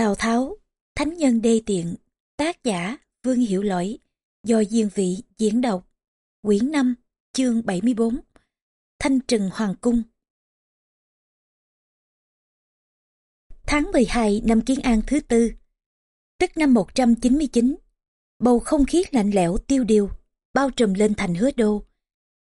Tào Tháo, Thánh Nhân Đê Tiện, tác giả Vương Hiểu Lỗi, do Diên Vị diễn đọc, quyển 5, chương 74, Thanh Trừng Hoàng Cung. Tháng 12 năm Kiến An thứ tư, tức năm 199, bầu không khí lạnh lẽo tiêu điều, bao trùm lên thành hứa đô.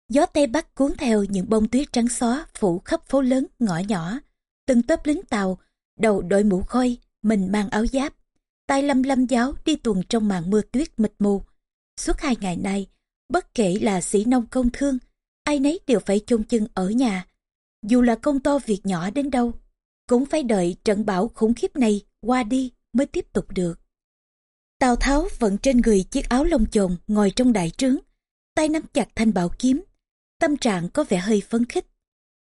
Gió Tây Bắc cuốn theo những bông tuyết trắng xóa phủ khắp phố lớn, ngõ nhỏ, từng tớp lính tàu, đầu đội mũ khôi, mình mang áo giáp, tay lâm lâm giáo đi tuần trong màn mưa tuyết mịt mù. Suốt hai ngày nay, bất kể là sĩ nông công thương, ai nấy đều phải chôn chân ở nhà. Dù là công to việc nhỏ đến đâu, cũng phải đợi trận bão khủng khiếp này qua đi mới tiếp tục được. Tào Tháo vận trên người chiếc áo lông chồn ngồi trong đại trướng, tay nắm chặt thanh bảo kiếm, tâm trạng có vẻ hơi phấn khích.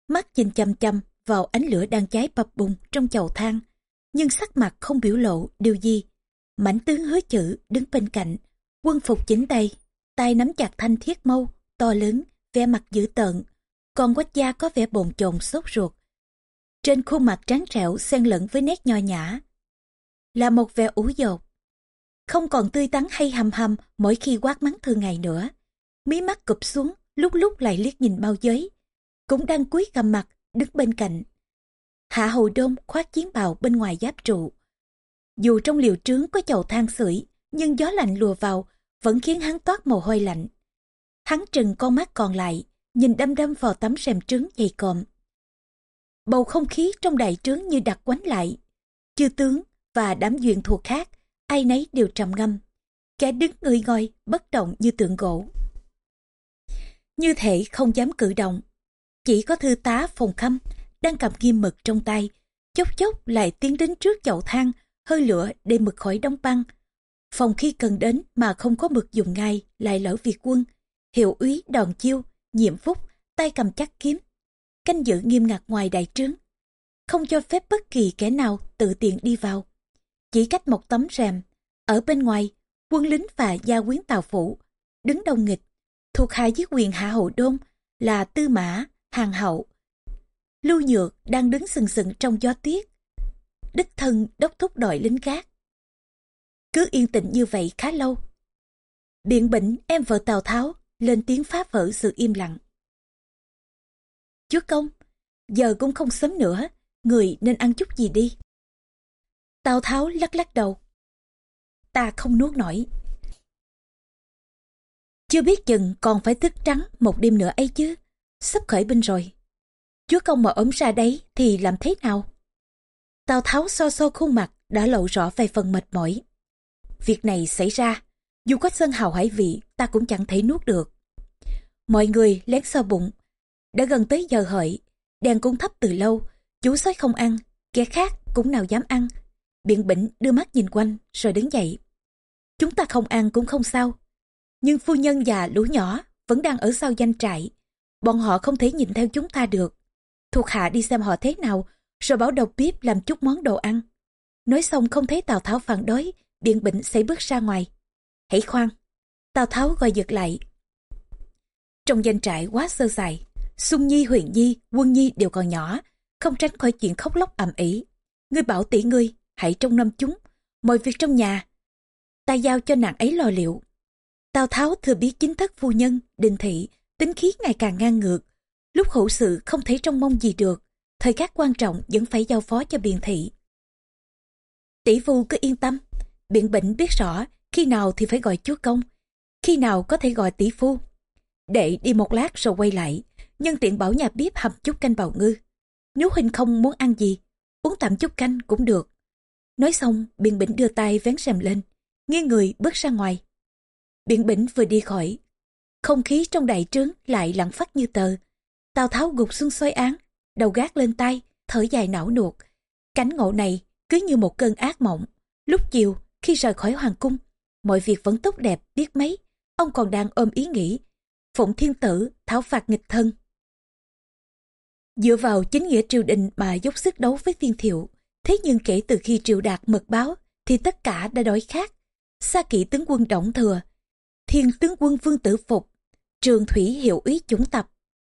Mắt nhìn chăm chăm vào ánh lửa đang cháy bập bùng trong chậu than, nhưng sắc mặt không biểu lộ điều gì. Mãnh tướng hứa chữ đứng bên cạnh, quân phục chính tay, tay nắm chặt thanh thiết mâu, to lớn, vẻ mặt dữ tợn, còn quách gia có vẻ bồn chồn sốt ruột. Trên khuôn mặt trắng trẻo xen lẫn với nét nho nhã, là một vẻ ủ dột. Không còn tươi tắn hay hầm hầm mỗi khi quát mắng thường ngày nữa. Mí mắt cụp xuống, lúc lúc lại liếc nhìn bao giới. Cũng đang cúi gầm mặt, đứng bên cạnh, Hạ Hầu Đôn khoác chiến bào bên ngoài giáp trụ. Dù trong liều trướng có chậu than sưởi, nhưng gió lạnh lùa vào vẫn khiến hắn toát mồ hôi lạnh. Hắn trừng con mắt còn lại, nhìn đâm đâm vào tấm rèm trứng dày cộm. Bầu không khí trong đại trướng như đặt quánh lại. Chư tướng và đám duyện thuộc khác, ai nấy đều trầm ngâm. Kẻ đứng người ngồi, bất động như tượng gỗ. Như thể không dám cử động. Chỉ có thư tá phòng khâm đang cầm kim mực trong tay, chốc chốc lại tiến đến trước chậu than, hơi lửa để mực khỏi đóng băng. Phòng khi cần đến mà không có mực dùng ngay, lại lỡ việc quân. Hiệu úy đòn chiêu, nhiệm phúc, tay cầm chắc kiếm. Canh giữ nghiêm ngặt ngoài đại trướng. Không cho phép bất kỳ kẻ nào tự tiện đi vào. Chỉ cách một tấm rèm. Ở bên ngoài, quân lính và gia quyến tàu phủ, đứng đông nghịch. Thuộc hạ dưới quyền hạ hậu đôn là tư mã, hàng hậu, Lưu Nhược đang đứng sừng sừng trong gió tuyết. Đích thân đốc thúc đội lính gác. Cứ yên tĩnh như vậy khá lâu. Biện bỉnh em vợ Tào Tháo lên tiếng phá vỡ sự im lặng. Chúa công, giờ cũng không sớm nữa, người nên ăn chút gì đi. Tào Tháo lắc lắc đầu. Ta không nuốt nổi. Chưa biết chừng còn phải thức trắng một đêm nữa ấy chứ. Sắp khởi binh rồi. Chúa công mở ống ra đấy thì làm thế nào? Tào Tháo so so khuôn mặt đã lộ rõ về phần mệt mỏi. Việc này xảy ra, dù có sơn hào hải vị ta cũng chẳng thể nuốt được. Mọi người lén so bụng. Đã gần tới giờ hợi, đèn cũng thấp từ lâu, chú sói không ăn, kẻ khác cũng nào dám ăn. Biện bỉnh đưa mắt nhìn quanh rồi đứng dậy. Chúng ta không ăn cũng không sao. Nhưng phu nhân già lũ nhỏ vẫn đang ở sau danh trại. Bọn họ không thể nhìn theo chúng ta được thuộc hạ đi xem họ thế nào, rồi bảo đầu bếp làm chút món đồ ăn. Nói xong không thấy Tào Tháo phản đối, biện bệnh xảy bước ra ngoài. Hãy khoan, Tào Tháo gọi giật lại. Trong danh trại quá sơ sài, Xuân Nhi, Huyền Nhi, Quân Nhi đều còn nhỏ, không tránh khỏi chuyện khóc lóc ầm ĩ. Ngươi bảo tỷ ngươi, hãy trông nom chúng, mọi việc trong nhà. Ta giao cho nàng ấy lo liệu. Tào Tháo thừa biết chính thất phu nhân, đình thị, tính khí ngày càng ngang ngược, Lúc hữu sự không thấy trông mong gì được, thời khắc quan trọng vẫn phải giao phó cho biện thị. Tỷ phu cứ yên tâm, biện bệnh biết rõ khi nào thì phải gọi chúa công, khi nào có thể gọi tỷ phu. Đệ đi một lát rồi quay lại, nhân tiện bảo nhà bếp hầm chút canh bào ngư. Nếu huynh không muốn ăn gì, uống tạm chút canh cũng được. Nói xong, biện bỉnh đưa tay vén rèm lên, nghiêng người bước ra ngoài. Biện bỉnh vừa đi khỏi, không khí trong đại trướng lại lặng phát như tờ, Tào Tháo gục xuống xoay án, đầu gác lên tay, thở dài não nuột. Cánh ngộ này cứ như một cơn ác mộng. Lúc chiều, khi rời khỏi hoàng cung, mọi việc vẫn tốt đẹp biết mấy. Ông còn đang ôm ý nghĩ, phụng thiên tử, thảo phạt nghịch thân. Dựa vào chính nghĩa triều đình mà dốc sức đấu với thiên thiệu. Thế nhưng kể từ khi triều đạt mật báo, thì tất cả đã đổi khác. Sa kỵ tướng quân Đổng thừa, thiên tướng quân vương tử phục, trường thủy hiệu úy chủng tập,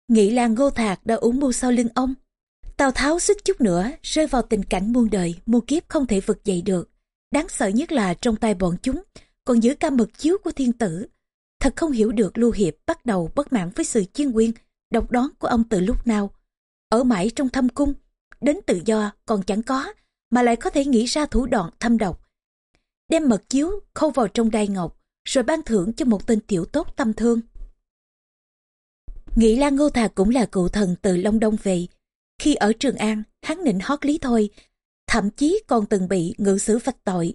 Nghĩ làng ngô thạc đã uống mưu sau lưng ông. Tào Tháo xích chút nữa rơi vào tình cảnh muôn đời, muôn kiếp không thể vực dậy được. Đáng sợ nhất là trong tay bọn chúng còn giữ ca mật chiếu của thiên tử. Thật không hiểu được Lưu Hiệp bắt đầu bất mãn với sự chuyên quyền, độc đoán của ông từ lúc nào. Ở mãi trong thâm cung, đến tự do còn chẳng có, mà lại có thể nghĩ ra thủ đoạn thâm độc. Đem mật chiếu khâu vào trong đai ngọc, rồi ban thưởng cho một tên tiểu tốt tâm thương. Nghĩ Lan Ngô Thà cũng là cựu thần từ Long Đông về. Khi ở Trường An, hắn nịnh hót lý thôi, thậm chí còn từng bị ngự xử phạt tội.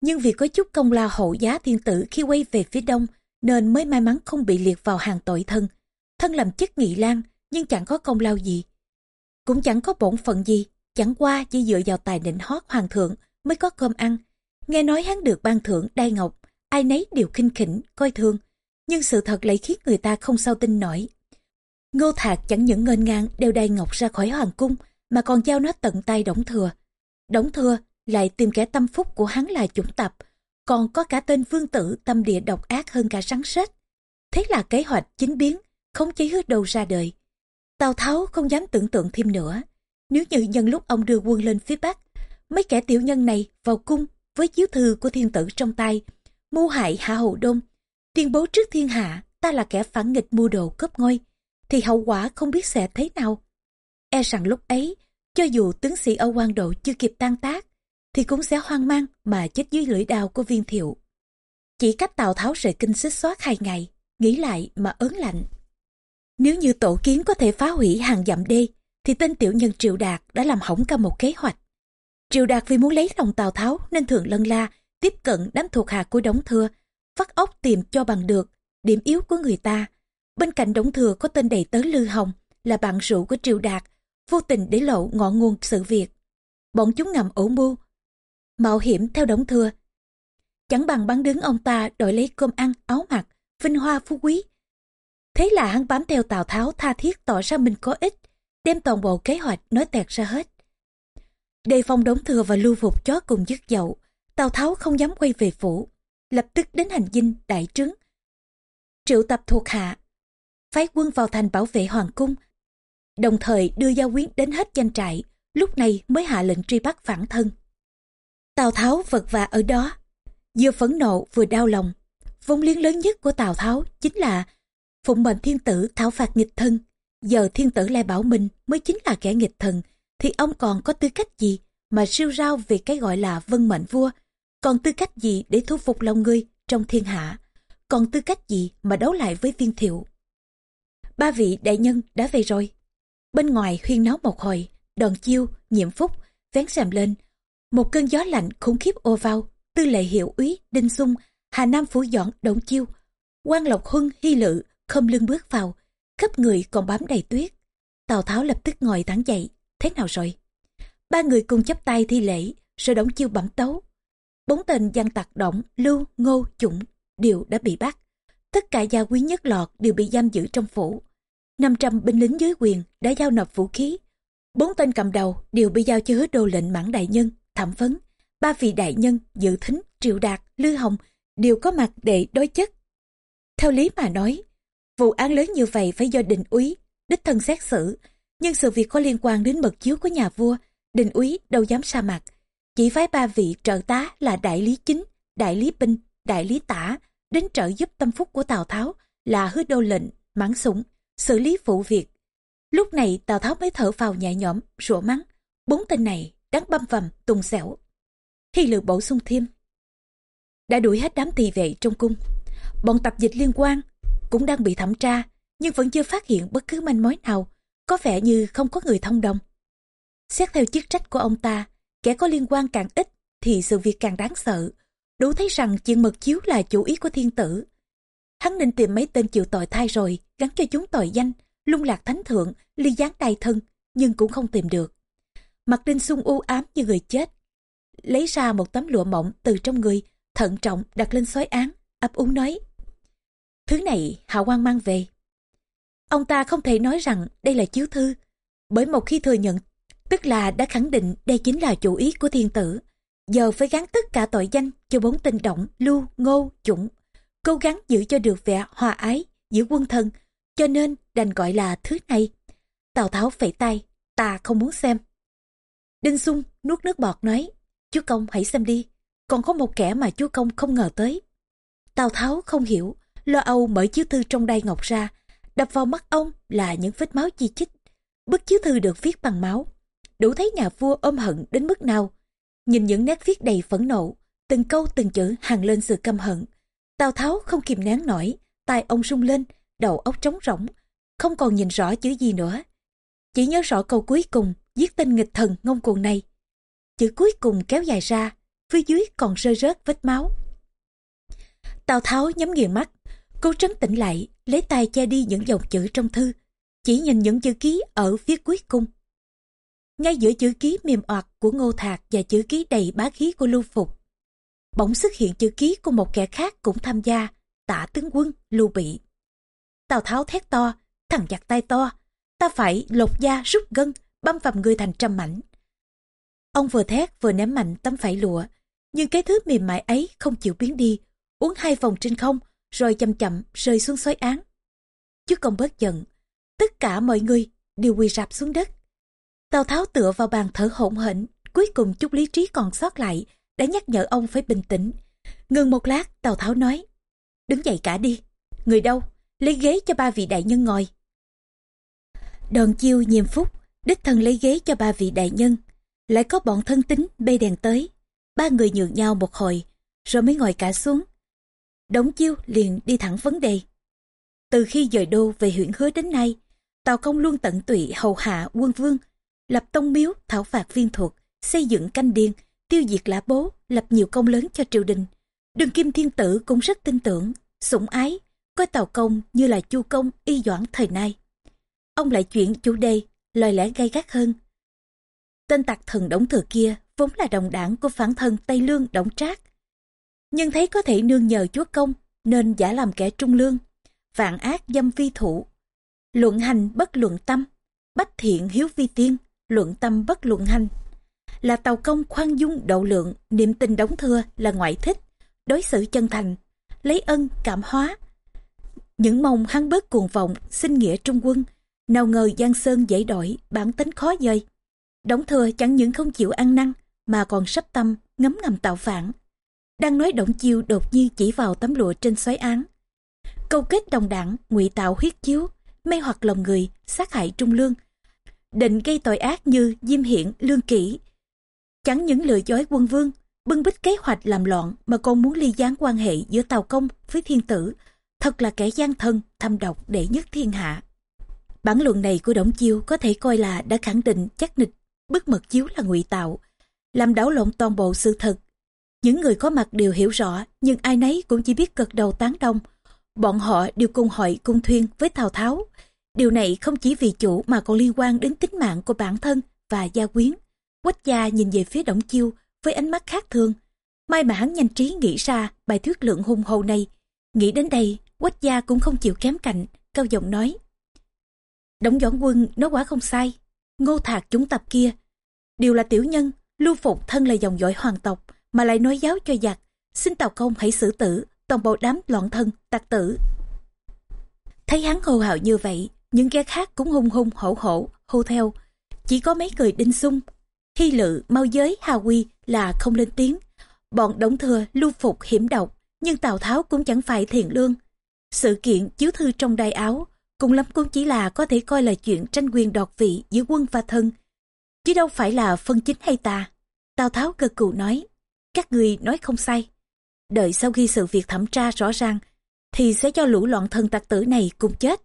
Nhưng vì có chút công lao hậu giá thiên tử khi quay về phía đông, nên mới may mắn không bị liệt vào hàng tội thân. Thân làm chức nghị lan, nhưng chẳng có công lao gì. Cũng chẳng có bổn phận gì, chẳng qua chỉ dựa vào tài nịnh hót hoàng thượng mới có cơm ăn. Nghe nói hắn được ban thưởng đai ngọc, ai nấy đều khinh khỉnh, coi thương. Nhưng sự thật lại khiến người ta không sao tin nổi. Ngô Thạc chẳng những ngênh ngang đeo đai ngọc ra khỏi hoàng cung, mà còn giao nó tận tay Đổng Thừa. Đổng Thừa lại tìm kẻ tâm phúc của hắn là chủng tập, còn có cả tên vương tử tâm địa độc ác hơn cả rắn sết. Thế là kế hoạch chính biến, không chế hứa đầu ra đời. Tào Tháo không dám tưởng tượng thêm nữa. Nếu như nhân lúc ông đưa quân lên phía Bắc, mấy kẻ tiểu nhân này vào cung với chiếu thư của thiên tử trong tay, mưu hại hạ hậu đông, tuyên bố trước thiên hạ ta là kẻ phản nghịch mưu đồ cướp ngôi, thì hậu quả không biết sẽ thế nào. E rằng lúc ấy, cho dù tướng sĩ ở quan độ chưa kịp tan tác, thì cũng sẽ hoang mang mà chết dưới lưỡi đao của viên thiệu. Chỉ cách Tào Tháo rời kinh xích xoát hai ngày, nghĩ lại mà ớn lạnh. Nếu như tổ kiến có thể phá hủy hàng dặm đê, thì tên tiểu nhân Triệu Đạt đã làm hỏng cả một kế hoạch. Triệu Đạt vì muốn lấy lòng Tào Tháo nên thường lân la, tiếp cận đám thuộc hạ của Đống Thưa, phát ốc tìm cho bằng được điểm yếu của người ta. Bên cạnh Đống Thừa có tên đầy tớ Lư Hồng, là bạn rượu của Triệu Đạt, vô tình để lộ ngọn nguồn sự việc. Bọn chúng ngầm ổ mưu, mạo hiểm theo Đống Thừa. Chẳng bằng bắn đứng ông ta đổi lấy cơm ăn, áo mặc, vinh hoa phú quý. Thế là hắn bám theo Tào Tháo tha thiết tỏ ra mình có ích, đem toàn bộ kế hoạch nói tẹt ra hết. Đề phòng Đống Thừa và lưu phục chó cùng dứt dậu, Tào Tháo không dám quay về phủ, lập tức đến hành dinh đại trướng. Triệu tập thuộc hạ, phái quân vào thành bảo vệ hoàng cung, đồng thời đưa gia quyến đến hết danh trại, lúc này mới hạ lệnh truy bắt phản thân. Tào Tháo vật vả ở đó, vừa phẫn nộ vừa đau lòng. vốn liếng lớn nhất của Tào Tháo chính là phụng mệnh thiên tử thảo phạt nghịch thân. Giờ thiên tử lại bảo mình mới chính là kẻ nghịch thần, thì ông còn có tư cách gì mà siêu rao về cái gọi là vân mệnh vua, còn tư cách gì để thu phục lòng người trong thiên hạ, còn tư cách gì mà đấu lại với viên thiệu. Ba vị đại nhân đã về rồi. Bên ngoài huyên náo một hồi, đòn chiêu, nhiệm phúc, vén xèm lên. Một cơn gió lạnh khủng khiếp ô vào, tư lệ hiệu úy, đinh sung, hà nam phủ dọn, động chiêu. quan lộc huân, hy lự, không lưng bước vào, khắp người còn bám đầy tuyết. Tào Tháo lập tức ngồi thẳng dậy, thế nào rồi? Ba người cùng chấp tay thi lễ, rồi đóng chiêu bẩm tấu. Bốn tên gian tặc động, lưu, ngô, chủng, đều đã bị bắt. Tất cả gia quý nhất lọt đều bị giam giữ trong phủ. 500 binh lính dưới quyền đã giao nộp vũ khí. Bốn tên cầm đầu đều bị giao cho hứa đô lệnh mãn đại nhân, thẩm vấn. Ba vị đại nhân, dự thính, triệu đạt, lư hồng đều có mặt để đối chất. Theo lý mà nói, vụ án lớn như vậy phải do đình úy, đích thân xét xử. Nhưng sự việc có liên quan đến mật chiếu của nhà vua, đình úy đâu dám sa mặt. Chỉ phái ba vị trợ tá là đại lý chính, đại lý binh, đại lý tả, đến trợ giúp tâm phúc của Tào Tháo là hứa đô lệnh, mãn sủng, xử lý vụ việc. Lúc này Tào Tháo mới thở vào nhẹ nhõm, rủa mắng. Bốn tên này đáng băm vằm, tùng xẻo. Hy Lự bổ sung thêm. Đã đuổi hết đám tỳ vệ trong cung. Bọn tập dịch liên quan cũng đang bị thẩm tra, nhưng vẫn chưa phát hiện bất cứ manh mối nào, có vẻ như không có người thông đồng. Xét theo chức trách của ông ta, kẻ có liên quan càng ít thì sự việc càng đáng sợ. Đủ thấy rằng chuyện mật chiếu là chủ ý của thiên tử. Hắn nên tìm mấy tên chịu tội thay rồi, gắn cho chúng tội danh, lung lạc thánh thượng, ly gián đại thân, nhưng cũng không tìm được. Mặt đinh sung u ám như người chết. Lấy ra một tấm lụa mỏng từ trong người, thận trọng đặt lên xói án, ấp úng nói. Thứ này Hạ quan mang về. Ông ta không thể nói rằng đây là chiếu thư, bởi một khi thừa nhận, tức là đã khẳng định đây chính là chủ ý của thiên tử. Giờ phải gắn tất cả tội danh cho bốn tên động, lưu, ngô, chủng. Cố gắng giữ cho được vẻ hòa ái giữa quân thân, cho nên đành gọi là thứ này. Tào Tháo phẩy tay, ta không muốn xem. Đinh Xung nuốt nước bọt nói, chúa Công hãy xem đi, còn có một kẻ mà chúa Công không ngờ tới. Tào Tháo không hiểu, lo âu mở chiếu thư trong đai ngọc ra, đập vào mắt ông là những vết máu chi chích. Bức chiếu thư được viết bằng máu, đủ thấy nhà vua ôm hận đến mức nào. Nhìn những nét viết đầy phẫn nộ, từng câu từng chữ hàng lên sự căm hận. Tào Tháo không kìm nén nổi, tai ông rung lên, đầu óc trống rỗng, không còn nhìn rõ chữ gì nữa. Chỉ nhớ rõ câu cuối cùng, giết tên nghịch thần ngông cuồng này. Chữ cuối cùng kéo dài ra, phía dưới còn rơi rớt vết máu. Tào Tháo nhắm nghiền mắt, cố trấn tĩnh lại, lấy tay che đi những dòng chữ trong thư, chỉ nhìn những chữ ký ở phía cuối cùng. Ngay giữa chữ ký mềm oạt của Ngô Thạc và chữ ký đầy bá khí của Lưu Phục, bỗng xuất hiện chữ ký của một kẻ khác cũng tham gia, tả tướng quân Lưu Bị. Tào Tháo thét to, thằng giặc tay to, ta phải lột da rút gân, băm vằm người thành trăm mảnh. Ông vừa thét vừa ném mạnh tấm phải lụa, nhưng cái thứ mềm mại ấy không chịu biến đi, uống hai vòng trên không, rồi chậm chậm rơi xuống xoáy án. Chứ công bớt giận, tất cả mọi người đều quỳ rạp xuống đất. Tào Tháo tựa vào bàn thở hổn hển, cuối cùng chút lý trí còn sót lại, đã nhắc nhở ông phải bình tĩnh. Ngừng một lát, Tào Tháo nói, đứng dậy cả đi, người đâu, lấy ghế cho ba vị đại nhân ngồi. Đoàn chiêu nhiệm phúc, đích thân lấy ghế cho ba vị đại nhân, lại có bọn thân tính bê đèn tới. Ba người nhường nhau một hồi, rồi mới ngồi cả xuống. Đống chiêu liền đi thẳng vấn đề. Từ khi dời đô về huyện hứa đến nay, Tào Công luôn tận tụy hầu hạ quân vương, lập tông miếu, thảo phạt viên thuật, xây dựng canh điền, tiêu diệt lã bố, lập nhiều công lớn cho triều đình. Đường Kim Thiên Tử cũng rất tin tưởng, sủng ái, coi Tào Công như là chu công y doãn thời nay. Ông lại chuyển chủ đề, lời lẽ gay gắt hơn. Tên tặc thần đổng thừa kia vốn là đồng đảng của phản thân Tây Lương đổng trác. Nhưng thấy có thể nương nhờ chúa công nên giả làm kẻ trung lương, vạn ác dâm vi thủ. Luận hành bất luận tâm, bách thiện hiếu vi tiên, luận tâm bất luận hành. Là tàu công khoan dung độ lượng, niệm tình đóng thưa là ngoại thích, đối xử chân thành, lấy ân cảm hóa. Những mong hắn bớt cuồng vọng, xin nghĩa trung quân, nào ngờ Giang Sơn dễ đổi, bản tính khó dời. đóng thừa chẳng những không chịu ăn năn, mà còn sắp tâm, ngấm ngầm tạo phản. Đang nói động chiêu đột nhiên chỉ vào tấm lụa trên xoáy án. Câu kết đồng đảng, ngụy tạo huyết chiếu, mê hoặc lòng người, sát hại trung lương. Định gây tội ác như diêm hiện, lương kỷ. Chẳng những lừa dối quân vương, bưng bích kế hoạch làm loạn mà còn muốn ly gián quan hệ giữa Tàu Công với thiên tử. Thật là kẻ gian thân, thâm độc đệ nhất thiên hạ. Bản luận này của Đổng Chiêu có thể coi là đã khẳng định chắc nịch bức mật chiếu là ngụy tạo, làm đảo lộn toàn bộ sự thật. Những người có mặt đều hiểu rõ, nhưng ai nấy cũng chỉ biết gật đầu tán đông. Bọn họ đều cùng hội cung thuyên với Tào Tháo. Điều này không chỉ vì chủ mà còn liên quan đến tính mạng của bản thân và gia quyến. Quách gia nhìn về phía Đổng Chiêu với ánh mắt khác thường. May mà hắn nhanh trí nghĩ ra bài thuyết lượng hùng hồ này. Nghĩ đến đây, Quách gia cũng không chịu kém cạnh, cao giọng nói. Đổng Doãn Quân nói quá không sai. Ngô Thạc chúng tập kia, đều là tiểu nhân, lưu phục thân là dòng dõi hoàng tộc, mà lại nói giáo cho giặc. Xin Tào Công hãy xử tử, toàn bộ đám loạn thân, tặc tử. Thấy hắn hô hào như vậy, những kẻ khác cũng hung hung hổ hổ, hô theo. Chỉ có mấy người đinh sung, hy lự, mau giới, hà quy là không lên tiếng. Bọn đống thừa lưu phục hiểm độc, nhưng Tào Tháo cũng chẳng phải thiện lương. Sự kiện chiếu thư trong đai áo, cùng lắm cũng chỉ là có thể coi là chuyện tranh quyền đoạt vị giữa quân và thân. Chứ đâu phải là phân chính hay tà Tào Tháo gật cù nói, các người nói không sai. Đợi sau khi sự việc thẩm tra rõ ràng, thì sẽ cho lũ loạn thân tặc tử này cùng chết.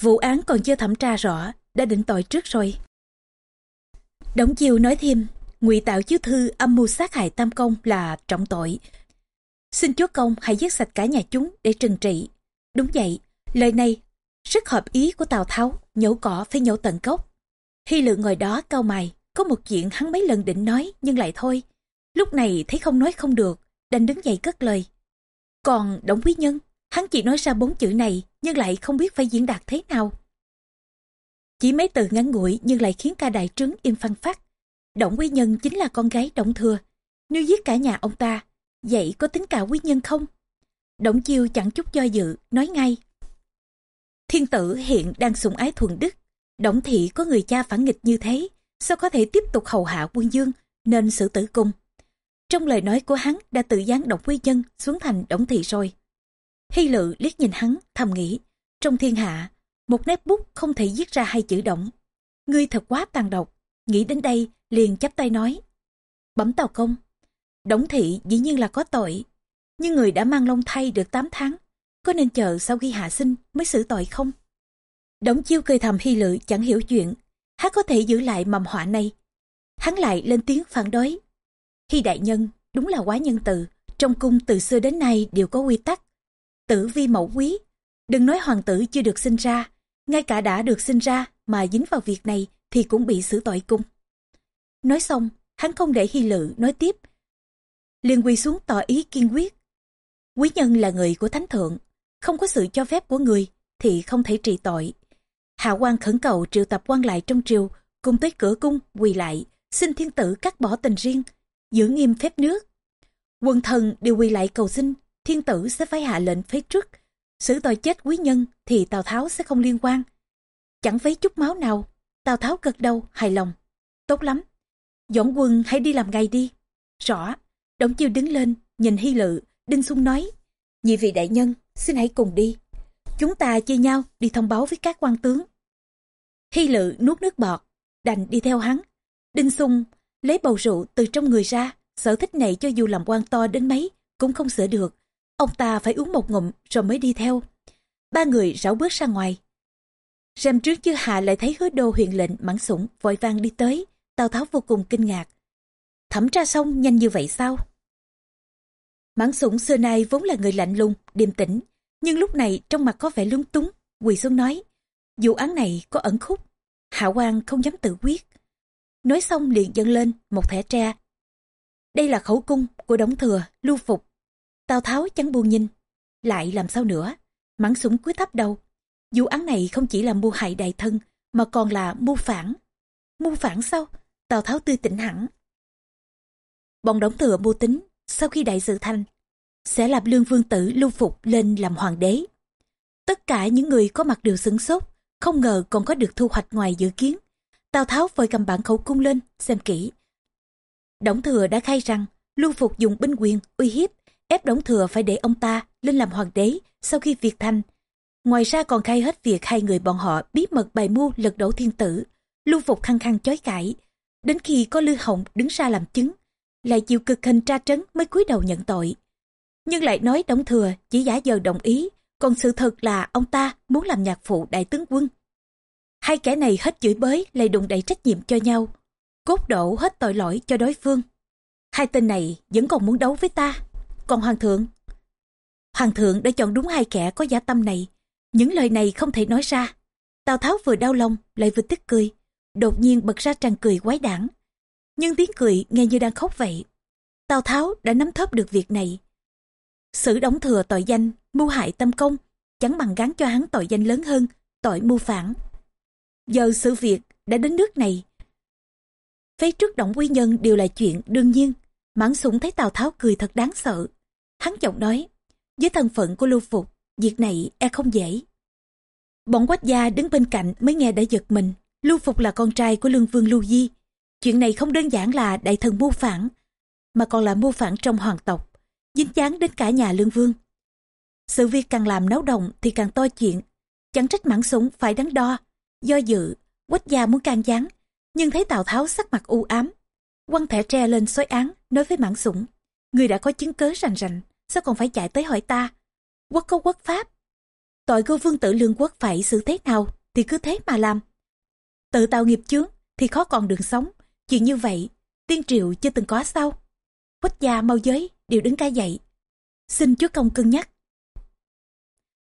Vụ án còn chưa thẩm tra rõ, đã định tội trước rồi. Đống chiều nói thêm, ngụy tạo chiếu thư âm mưu sát hại tam công là trọng tội. Xin chúa công hãy giết sạch cả nhà chúng để trừng trị. Đúng vậy, lời này rất hợp ý của Tào Tháo, nhổ cỏ phải nhổ tận gốc. Hy lượng ngồi đó cao mày, có một chuyện hắn mấy lần định nói nhưng lại thôi. Lúc này thấy không nói không được, đành đứng dậy cất lời. Còn Đổng Quý Nhân, hắn chỉ nói ra bốn chữ này nhưng lại không biết phải diễn đạt thế nào. Chỉ mấy từ ngắn ngủi nhưng lại khiến ca đại trứng im phăng phát. động Quý Nhân chính là con gái động Thừa. Nếu giết cả nhà ông ta, vậy có tính cả Quý Nhân không? động Chiêu chẳng chút do dự, nói ngay. Thiên tử hiện đang sủng ái thuần đức, động thị có người cha phản nghịch như thế, sao có thể tiếp tục hầu hạ quân dương, nên xử tử cung. Trong lời nói của hắn đã tự giáng động quý nhân xuống thành động thị rồi. Hy lự liếc nhìn hắn, thầm nghĩ, trong thiên hạ, một nét bút không thể viết ra hai chữ động. Ngươi thật quá tàn độc, nghĩ đến đây liền chắp tay nói. Bấm tàu công, đổng thị dĩ nhiên là có tội, nhưng người đã mang long thay được 8 tháng, có nên chờ sau khi hạ sinh mới xử tội không? Đổng chiêu cười thầm hy lự chẳng hiểu chuyện, hắn có thể giữ lại mầm họa này. Hắn lại lên tiếng phản đối. Hy đại nhân, đúng là quá nhân từ, trong cung từ xưa đến nay đều có quy tắc. Tử vi mẫu quý, đừng nói hoàng tử chưa được sinh ra, ngay cả đã được sinh ra mà dính vào việc này thì cũng bị xử tội cung. Nói xong, hắn không để hy lự nói tiếp. liền quỳ xuống tỏ ý kiên quyết. Quý nhân là người của thánh thượng, không có sự cho phép của người thì không thể trị tội. Hạ quan khẩn cầu triệu tập quan lại trong triều, cùng tới cửa cung, quỳ lại, xin thiên tử cắt bỏ tình riêng, giữ nghiêm phép nước. Quân thần đều quỳ lại cầu xin, thiên tử sẽ phải hạ lệnh phế trước. Xử tội chết quý nhân thì Tào Tháo sẽ không liên quan. Chẳng phấy chút máu nào, Tào Tháo gật đầu, hài lòng. Tốt lắm, dọn quân hãy đi làm ngay đi. Rõ, Đổng Chiêu đứng lên, nhìn Hy Lự, Đinh Xung nói, nhị vị đại nhân, xin hãy cùng đi. Chúng ta chia nhau đi thông báo với các quan tướng. Hy Lự nuốt nước bọt, đành đi theo hắn. Đinh Xung lấy bầu rượu từ trong người ra, sở thích này cho dù làm quan to đến mấy cũng không sửa được. Ông ta phải uống một ngụm rồi mới đi theo. Ba người rảo bước ra ngoài. Rèm trước chưa hạ lại thấy hứa đô huyện lệnh mãn sủng vội vang đi tới. Tào Tháo vô cùng kinh ngạc. Thẩm tra xong nhanh như vậy sao? Mãn sủng xưa nay vốn là người lạnh lùng, điềm tĩnh, nhưng lúc này trong mặt có vẻ lúng túng, quỳ xuống nói. Vụ án này có ẩn khúc, Hạ quan không dám tự quyết. Nói xong liền dâng lên một thẻ tre. Đây là khẩu cung của đống thừa, lưu phục. Tào Tháo chẳng buồn nhìn. Lại làm sao nữa? Mãn súng cúi thấp đầu. Vụ án này không chỉ là mưu hại đại thân, mà còn là mưu phản. Mưu phản sao? Tào Tháo tươi tỉnh hẳn. Bọn đóng thừa mưu tính, sau khi đại sự thành, sẽ làm lương vương tử lưu phục lên làm hoàng đế. Tất cả những người có mặt đều sửng sốt, không ngờ còn có được thu hoạch ngoài dự kiến. Tào Tháo vội cầm bản khẩu cung lên, xem kỹ. Đổng Thừa đã khai rằng, Lưu Phục dùng binh quyền, uy hiếp, ép Đổng Thừa phải để ông ta lên làm hoàng đế sau khi việc thành. Ngoài ra còn khai hết việc hai người bọn họ bí mật bày mưu lật đổ thiên tử. Lưu Phục khăng khăng chối cãi. Đến khi có Lư Hồng đứng ra làm chứng, lại chịu cực hình tra trấn mới cúi đầu nhận tội. Nhưng lại nói Đổng Thừa chỉ giả giờ đồng ý, còn sự thật là ông ta muốn làm nhạc phụ đại tướng quân. Hai kẻ này hết chửi bới lại đụng đẩy trách nhiệm cho nhau, cốt đổ hết tội lỗi cho đối phương. Hai tên này vẫn còn muốn đấu với ta, còn Hoàng thượng? Hoàng thượng đã chọn đúng hai kẻ có giả tâm này, những lời này không thể nói ra. Tào Tháo vừa đau lòng lại vừa tức cười, đột nhiên bật ra tràn cười quái đản. Nhưng tiếng cười nghe như đang khóc vậy. Tào Tháo đã nắm thóp được việc này, xử đóng thừa tội danh, mưu hại tâm công, chẳng bằng gắn cho hắn tội danh lớn hơn, tội mưu phản. Giờ sự việc đã đến nước này. Phế trước động quý nhân đều là chuyện đương nhiên. Mãn sủng thấy Tào Tháo cười thật đáng sợ. Hắn giọng nói, với thân phận của Lưu Phục, việc này e không dễ. Bọn quách gia đứng bên cạnh mới nghe đã giật mình. Lưu Phục là con trai của Lương Vương Lưu Di. Chuyện này không đơn giản là đại thần mưu phản, mà còn là mưu phản trong hoàng tộc dính dáng đến cả nhà lương vương. Sự việc càng làm náo động thì càng to chuyện, chẳng trách mãn súng phải đắn đo, do dự, quách gia muốn can gián, nhưng thấy Tào Tháo sắc mặt u ám. Quăng thẻ tre lên xói án, nói với mãn sủng, người đã có chứng cớ rành rành, sao còn phải chạy tới hỏi ta? Quốc có quốc pháp. Tội của vương tử lương quốc phải xử thế nào thì cứ thế mà làm. Tự tạo nghiệp chướng thì khó còn đường sống, chuyện như vậy, tiên triệu chưa từng có sao. Quách gia mau giới, đều đứng ca dậy. Xin chúa công cân nhắc.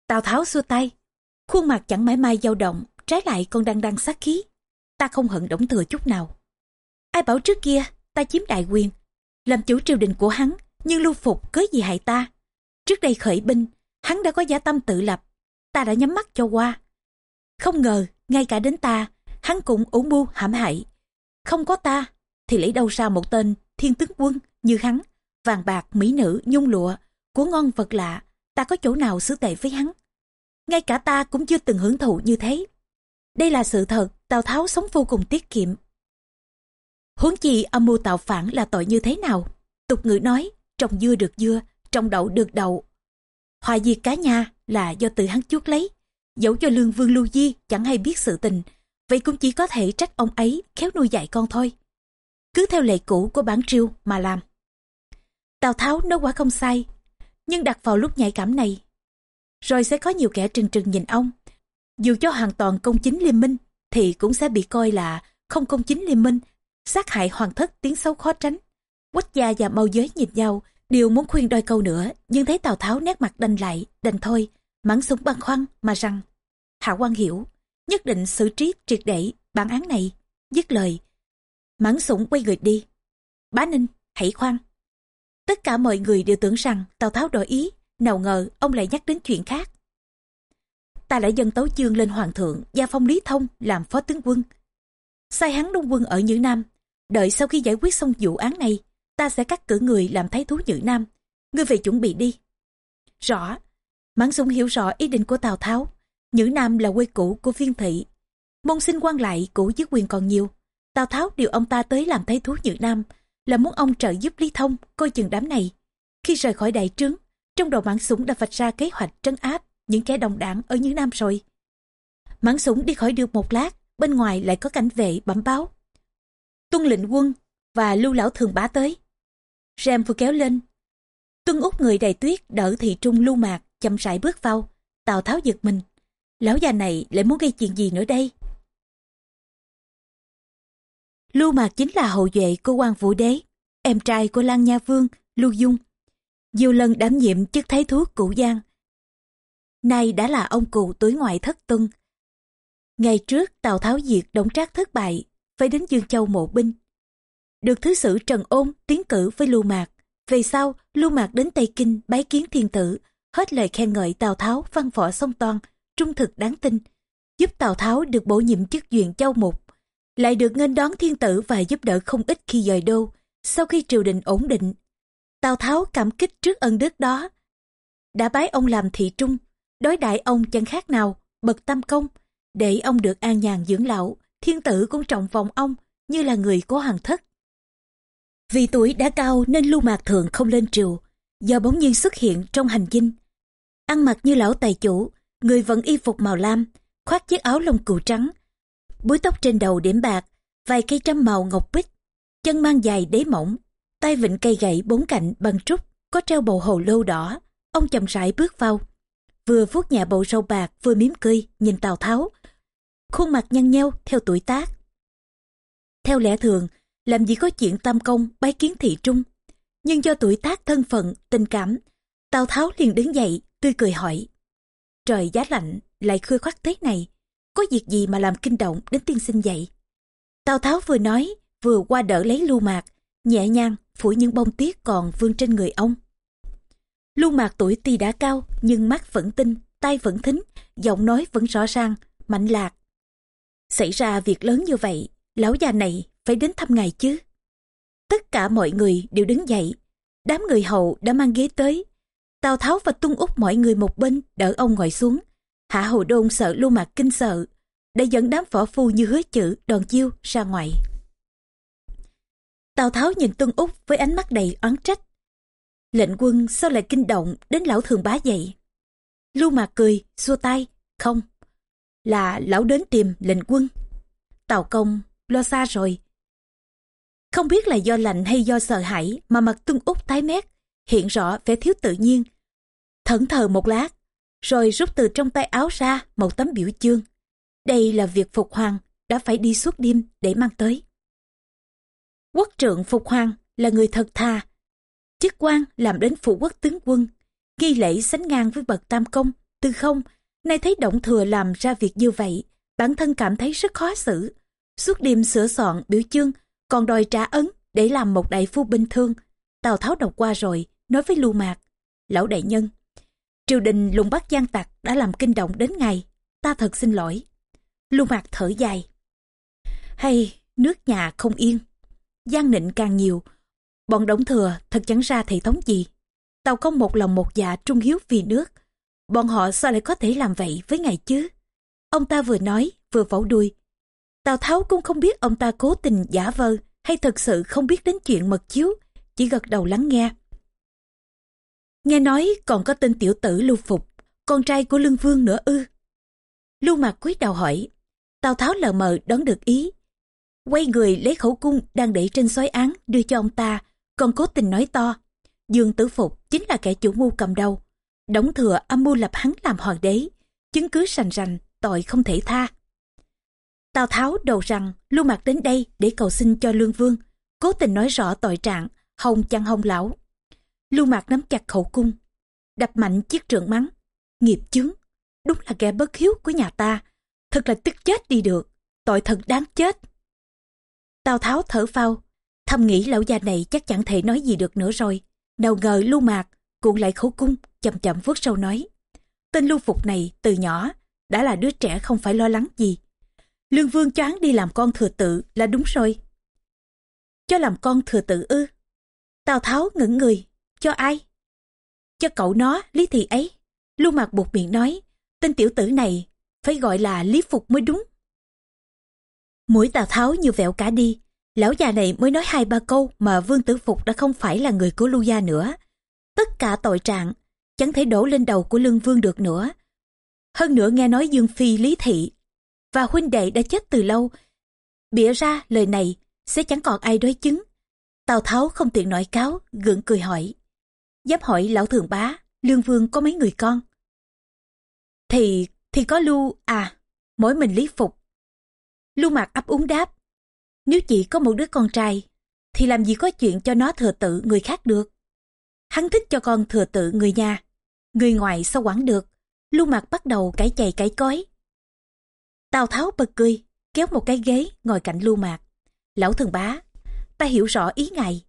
Tào Tháo xua tay, khuôn mặt chẳng mãi mai dao động, trái lại còn đang đang sát khí. Ta không hận đổng thừa chút nào. Ai bảo trước kia, ta chiếm đại quyền, làm chủ triều đình của hắn, nhưng lưu phục cớ gì hại ta. Trước đây khởi binh, hắn đã có giả tâm tự lập, ta đã nhắm mắt cho qua. Không ngờ, ngay cả đến ta, hắn cũng ủ mưu hãm hại. Không có ta, thì lấy đâu ra một tên thiên tướng quân như hắn vàng bạc, mỹ nữ, nhung lụa, của ngon vật lạ, ta có chỗ nào xứ tệ với hắn. Ngay cả ta cũng chưa từng hưởng thụ như thế. Đây là sự thật, Tào Tháo sống vô cùng tiết kiệm. Huống chi âm mưu tạo phản là tội như thế nào? Tục ngữ nói, trồng dưa được dưa, trồng đậu được đậu. Hoại diệt cá nhà là do tự hắn chuốt lấy. Dẫu cho lương vương lưu di chẳng hay biết sự tình, vậy cũng chỉ có thể trách ông ấy khéo nuôi dạy con thôi. Cứ theo lệ cũ của bản triều mà làm. Tào Tháo nói quả không sai, nhưng đặt vào lúc nhạy cảm này. Rồi sẽ có nhiều kẻ trừng trừng nhìn ông. Dù cho hoàn toàn công chính liên minh, thì cũng sẽ bị coi là không công chính liên minh, sát hại hoàng thất tiếng xấu khó tránh. Quách gia và mau giới nhìn nhau, đều muốn khuyên đôi câu nữa, nhưng thấy Tào Tháo nét mặt đành lại, đành thôi, mắng súng băng khoăn mà rằng Hạ quan hiểu, nhất định xử trí triệt để bản án này, dứt lời. Mắng súng quay người đi. Bá Ninh, hãy khoan. Tất cả mọi người đều tưởng rằng Tào Tháo đổi ý, nào ngờ ông lại nhắc đến chuyện khác. Ta lại dâng tấu chương lên hoàng thượng, gia phong Lý Thông làm phó tướng quân. Sai hắn đông quân ở Nhữ Nam, đợi sau khi giải quyết xong vụ án này, ta sẽ cắt cử người làm thái thú Nhữ Nam. Ngươi về chuẩn bị đi. Rõ. Mãn Dung hiểu rõ ý định của Tào Tháo. Nhữ Nam là quê cũ của viên thị. Môn sinh quan lại cũ dưới quyền còn nhiều. Tào Tháo điều ông ta tới làm thái thú Nhữ Nam là muốn ông trợ giúp Lý Thông coi chừng đám này. Khi rời khỏi đại trướng, trong đầu Mãn Súng đã vạch ra kế hoạch trấn áp những kẻ đồng đảng ở Nhữ Nam rồi. Mãn Súng đi khỏi được một lát, bên ngoài lại có cảnh vệ bẩm báo. Tuân lệnh quân và lưu lão thường bá tới. Rèm vừa kéo lên. Tuân út người đầy tuyết đỡ thị trung lưu mạc chậm rãi bước vào. Tào Tháo giật mình. Lão già này lại muốn gây chuyện gì nữa đây? Lưu Mạc chính là hậu duệ của quan vũ đế, em trai của Lan Nha Vương, Lưu Dung. Nhiều lần đảm nhiệm chức thái thú cửu Giang. Nay đã là ông cụ tuổi ngoại thất tuân. Ngày trước Tào Tháo diệt đống trác thất bại, phải đến Dương Châu mộ binh. Được thứ sử Trần Ôn tiến cử với Lưu Mạc. Về sau, Lưu Mạc đến Tây Kinh bái kiến thiên tử, hết lời khen ngợi Tào Tháo văn võ song toàn trung thực đáng tin, giúp Tào Tháo được bổ nhiệm chức duyện châu mục, lại được nghênh đón thiên tử và giúp đỡ không ít khi dời đô. Sau khi triều đình ổn định, Tào Tháo cảm kích trước ân đức đó, đã bái ông làm thị trung, đối đại ông chẳng khác nào bậc tam công, để ông được an nhàn dưỡng lão, thiên tử cũng trọng vọng ông như là người của hoàng thất. Vì tuổi đã cao nên Lưu Mạc Thường không lên triều, giờ bỗng nhiên xuất hiện trong hành dinh. Ăn mặc như lão tài chủ, người vẫn y phục màu lam, khoác chiếc áo lông cừu trắng, búi tóc trên đầu điểm bạc, vài cây trăm màu ngọc bích, chân mang dài đế mỏng, tay vịnh cây gậy bốn cạnh bằng trúc, có treo bầu hồ lâu đỏ. Ông chậm rãi bước vào, vừa vuốt nhẹ bầu râu bạc vừa mím cười nhìn Tào Tháo. Khuôn mặt nhăn nheo theo tuổi tác. Theo lẽ thường, làm gì có chuyện tam công bái kiến thị trung. Nhưng do tuổi tác thân phận, tình cảm, Tào Tháo liền đứng dậy, tươi cười hỏi. Trời giá lạnh, lại khơi khoác thế này, có việc gì mà làm kinh động đến tiên sinh vậy? Tào Tháo vừa nói, vừa qua đỡ lấy lưu mạc, nhẹ nhàng phủi những bông tuyết còn vương trên người ông. Lưu mạc tuổi tuy đã cao, nhưng mắt vẫn tinh, tay vẫn thính, giọng nói vẫn rõ ràng, mạnh lạc. Xảy ra việc lớn như vậy, lão già này phải đến thăm ngài chứ. Tất cả mọi người đều đứng dậy, đám người hầu đã mang ghế tới. Tào Tháo và Tung Úc mọi người một bên đỡ ông ngồi xuống. Hạ Hầu Đôn sợ lưu mặt kinh sợ, đã dẫn đám võ phu như hứa chữ đòn chiêu ra ngoài. Tào Tháo nhìn Tuân Úc với ánh mắt đầy oán trách. Lệnh quân sao lại kinh động đến lão thường bá vậy? Lưu Mạc cười, xua tay, không. Là lão đến tìm lệnh quân. Tào Công, lo xa rồi. Không biết là do lạnh hay do sợ hãi mà mặt Tuân Úc tái mét, hiện rõ vẻ thiếu tự nhiên. Thẫn thờ một lát, rồi rút từ trong tay áo ra một tấm biểu chương. Đây là việc Phục Hoàng đã phải đi suốt đêm để mang tới. Quốc trượng Phục Hoàng là người thật thà. Chức quan làm đến phụ quốc tướng quân, ghi lễ sánh ngang với bậc tam công, tư không, nay thấy động thừa làm ra việc như vậy, bản thân cảm thấy rất khó xử. Suốt đêm sửa soạn biểu chương, còn đòi trả ấn để làm một đại phu bình thương. Tào Tháo đọc qua rồi, nói với Lưu Mạc, lão đại nhân, triều đình lùng bắt gian tặc đã làm kinh động đến ngày, ta thật xin lỗi. Lưu Mạc thở dài. Hay, nước nhà không yên, gian nịnh càng nhiều, bọn đống thừa thật chẳng ra thể thống gì. Tàu công một lòng một dạ trung hiếu vì nước, bọn họ sao lại có thể làm vậy với ngài chứ? Ông ta vừa nói, vừa vỗ đuôi. Tào Tháo cũng không biết ông ta cố tình giả vờ hay thật sự không biết đến chuyện mật chiếu, chỉ gật đầu lắng nghe. Nghe nói còn có tên tiểu tử Lưu Phục, con trai của Lương Vương nữa ư. Lưu Mạc cúi đầu hỏi, Tào Tháo lờ mờ đón được ý. Quay người lấy khẩu cung đang để trên soái án đưa cho ông ta, còn cố tình nói to. Dương Tử Phục chính là kẻ chủ mưu cầm đầu. Đóng thừa âm mưu lập hắn làm hoàng đế, chứng cứ sành rành, tội không thể tha. Tào Tháo đầu rằng Lưu mặt đến đây để cầu xin cho Lương Vương, cố tình nói rõ tội trạng, hồng chăn hồng lão. Lưu Mạc nắm chặt khẩu cung, đập mạnh chiếc trượng mắng. Nghiệp chứng, đúng là kẻ bất hiếu của nhà ta, thật là tức chết đi được, tội thật đáng chết. Tào Tháo thở phao, thầm nghĩ lão già này chắc chẳng thể nói gì được nữa rồi. Nào ngờ Lưu Mạc cuộn lại khẩu cung, chậm chậm vuốt sâu nói. Tên Lưu Phục này từ nhỏ đã là đứa trẻ không phải lo lắng gì. Lương Vương choáng đi làm con thừa tự là đúng rồi. Cho làm con thừa tự ư. Tào Tháo ngẩng người. Cho ai? Cho cậu nó, Lý Thị ấy. Lưu Mạc buộc miệng nói. Tên tiểu tử này phải gọi là Lý Phục mới đúng. Mũi Tào Tháo như vẹo cả đi. Lão già này mới nói hai ba câu mà Vương Tử Phục đã không phải là người của Lưu Gia nữa. Tất cả tội trạng chẳng thể đổ lên đầu của Lương Vương được nữa. Hơn nữa nghe nói Dương Phi Lý Thị và huynh đệ đã chết từ lâu. Bịa ra lời này sẽ chẳng còn ai đối chứng. Tào Tháo không tiện nói cáo, gượng cười hỏi. Dám hỏi lão thường bá, Lương Vương có mấy người con? Thì, thì có Lưu, à, mỗi mình Lý Phục. Lưu Mạc ấp úng đáp. Nếu chỉ có một đứa con trai, thì làm gì có chuyện cho nó thừa tự người khác được. Hắn thích cho con thừa tự người nhà, người ngoài sao quản được. Lưu mặt bắt đầu cãi chày cãi cói. Tào Tháo bật cười, kéo một cái ghế ngồi cạnh Lưu Mạc. Lão thần bá, ta hiểu rõ ý ngài.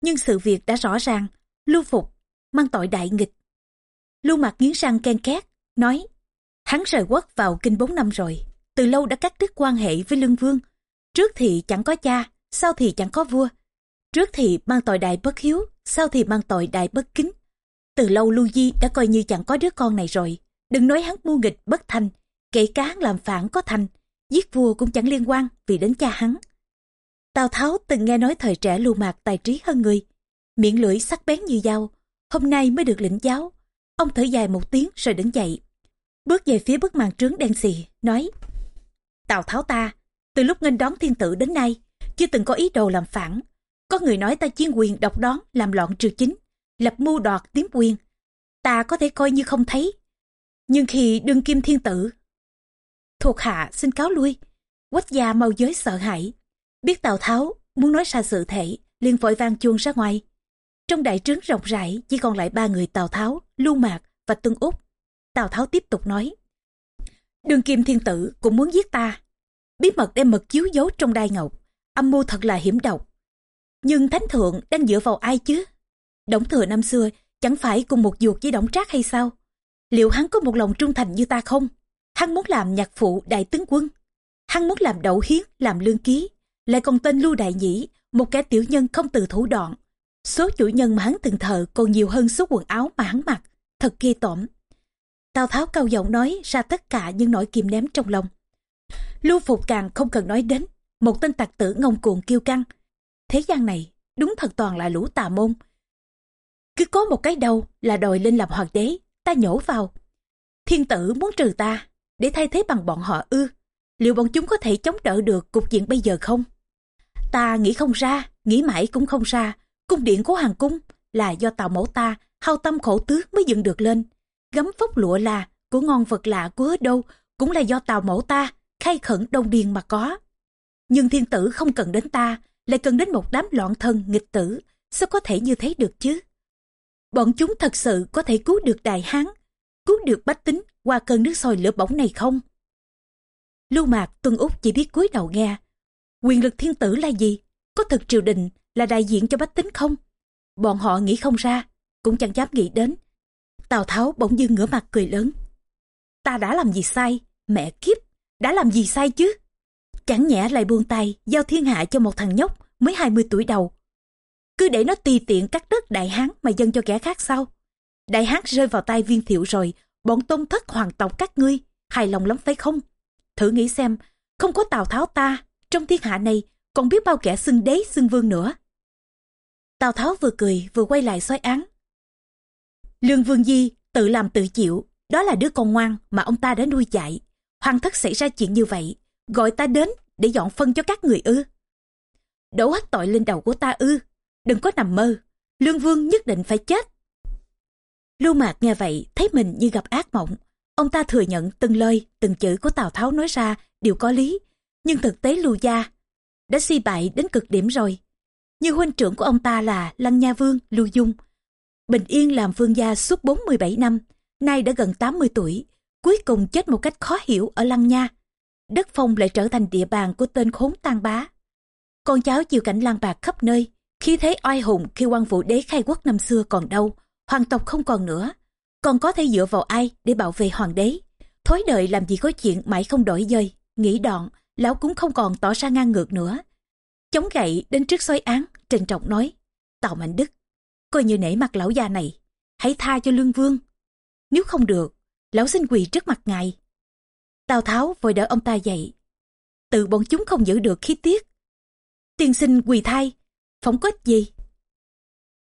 Nhưng sự việc đã rõ ràng, Lưu Phục mang tội đại nghịch. Lưu Mạc nghiến răng ken két, nói hắn rời quốc vào kinh bốn năm rồi, từ lâu đã cắt đứt quan hệ với Lương Vương. Trước thì chẳng có cha, sau thì chẳng có vua. Trước thì mang tội đại bất hiếu, sau thì mang tội đại bất kính. Từ lâu Lưu Di đã coi như chẳng có đứa con này rồi. Đừng nói hắn mua nghịch bất thành, kể cá hắn làm phản có thành, giết vua cũng chẳng liên quan vì đến cha hắn. Tào Tháo từng nghe nói thời trẻ lưu mạc tài trí hơn người, miệng lưỡi sắc bén như dao, hôm nay mới được lĩnh giáo. Ông thở dài một tiếng rồi đứng dậy, bước về phía bức màn trướng đen xì, nói Tào Tháo ta, từ lúc nghênh đón thiên tử đến nay, chưa từng có ý đồ làm phản. Có người nói ta chiến quyền độc đón làm loạn triều chính, lập mưu đoạt tiếm quyền. Ta có thể coi như không thấy. Nhưng khi đương kim thiên tử, thuộc hạ xin cáo lui, quách gia mau giới sợ hãi. Biết Tào Tháo muốn nói ra sự thể, liền vội vang chuông ra ngoài. Trong đại trướng rộng rãi chỉ còn lại ba người Tào Tháo, Lưu Mạc và Tương Úc. Tào Tháo tiếp tục nói. đương kim thiên tử cũng muốn giết ta. Bí mật đem mật chiếu giấu trong đai ngọc. Âm mưu thật là hiểm độc. Nhưng thánh thượng đang dựa vào ai chứ? Đổng thừa năm xưa chẳng phải cùng một ruột với đổng trác hay sao? Liệu hắn có một lòng trung thành như ta không? Hắn muốn làm nhạc phụ đại tướng quân. Hắn muốn làm đậu hiến, làm lương ký. Lại còn tên Lưu Đại Nhĩ, một kẻ tiểu nhân không từ thủ đoạn. Số chủ nhân mà hắn từng thờ còn nhiều hơn số quần áo mà hắn mặc. Thật ghê tởm. Tào Tháo cao giọng nói ra tất cả những nỗi kìm ném trong lòng. Lưu Phục càng không cần nói đến, một tên tặc tử ngông cuồng kiêu căng. Thế gian này, đúng thật toàn là lũ tà môn. Cứ có một cái đầu là đòi lên làm hoàng đế, ta nhổ vào. Thiên tử muốn trừ ta, để thay thế bằng bọn họ ư. Liệu bọn chúng có thể chống đỡ được cục diện bây giờ không? Ta nghĩ không ra, nghĩ mãi cũng không ra. Cung điện của hoàng cung là do tàu mẫu ta hao tâm khổ tứ mới dựng được lên gấm phốc lụa là của ngon vật lạ của ở đâu cũng là do tàu mẫu ta khai khẩn đông điền mà có. Nhưng thiên tử không cần đến ta, lại cần đến một đám loạn thần nghịch tử, sao có thể như thế được chứ? Bọn chúng thật sự có thể cứu được đại hán, cứu được bách tính qua cơn nước sôi lửa bỏng này không? Lưu Mạc Tuân Úc chỉ biết cúi đầu nghe. Quyền lực thiên tử là gì? Có thực triều đình là đại diện cho bách tính không? Bọn họ nghĩ không ra, cũng chẳng dám nghĩ đến. Tào Tháo bỗng dưng ngửa mặt cười lớn. Ta đã làm gì sai? Mẹ kiếp, đã làm gì sai chứ? Chẳng nhẽ lại buông tay, giao thiên hạ cho một thằng nhóc mới 20 tuổi đầu. Cứ để nó tùy tiện cắt đất đại hán mà dâng cho kẻ khác sao? Đại hán rơi vào tay viên thiệu rồi, bọn tôn thất hoàng tộc các ngươi, hài lòng lắm phải không? Thử nghĩ xem, Không có Tào Tháo ta, trong thiên hạ này còn biết bao kẻ xưng đế xưng vương nữa. Tào Tháo vừa cười vừa quay lại soi án. Lương Vương Di tự làm tự chịu, đó là đứa con ngoan mà ông ta đã nuôi dạy. Hoàng thất xảy ra chuyện như vậy, gọi ta đến để dọn phân cho các người ư. Đổ hết tội lên đầu của ta ư, đừng có nằm mơ, Lương Vương nhất định phải chết. Lưu Mạc nghe vậy, thấy mình như gặp ác mộng. Ông ta thừa nhận từng lời, từng chữ của Tào Tháo nói ra đều có lý. Nhưng thực tế Lưu Gia đã suy bại đến cực điểm rồi. Như huynh trưởng của ông ta là Lăng Nha Vương, Lưu Dung. Bình Yên làm vương gia suốt 47 năm, nay đã gần 80 tuổi, cuối cùng chết một cách khó hiểu ở Lăng Nha. Đất phong lại trở thành địa bàn của tên khốn tan bá. Con cháu chịu cảnh lang bạc khắp nơi, khi thấy oai hùng khi quan vũ đế khai quốc năm xưa còn đâu, hoàng tộc không còn nữa. Còn có thể dựa vào ai để bảo vệ hoàng đế? Thối đời làm gì có chuyện mãi không đổi dơi, nghĩ đoạn, lão cũng không còn tỏ ra ngang ngược nữa. Chống gậy đến trước xoáy án, trịnh trọng nói, Tào Mạnh Đức, coi như nể mặt lão già này, hãy tha cho lương vương. Nếu không được, lão xin quỳ trước mặt ngài. Tào Tháo vội đỡ ông ta dậy. Tự bọn chúng không giữ được khí tiết. Tiên sinh quỳ thai, phóng có ích gì?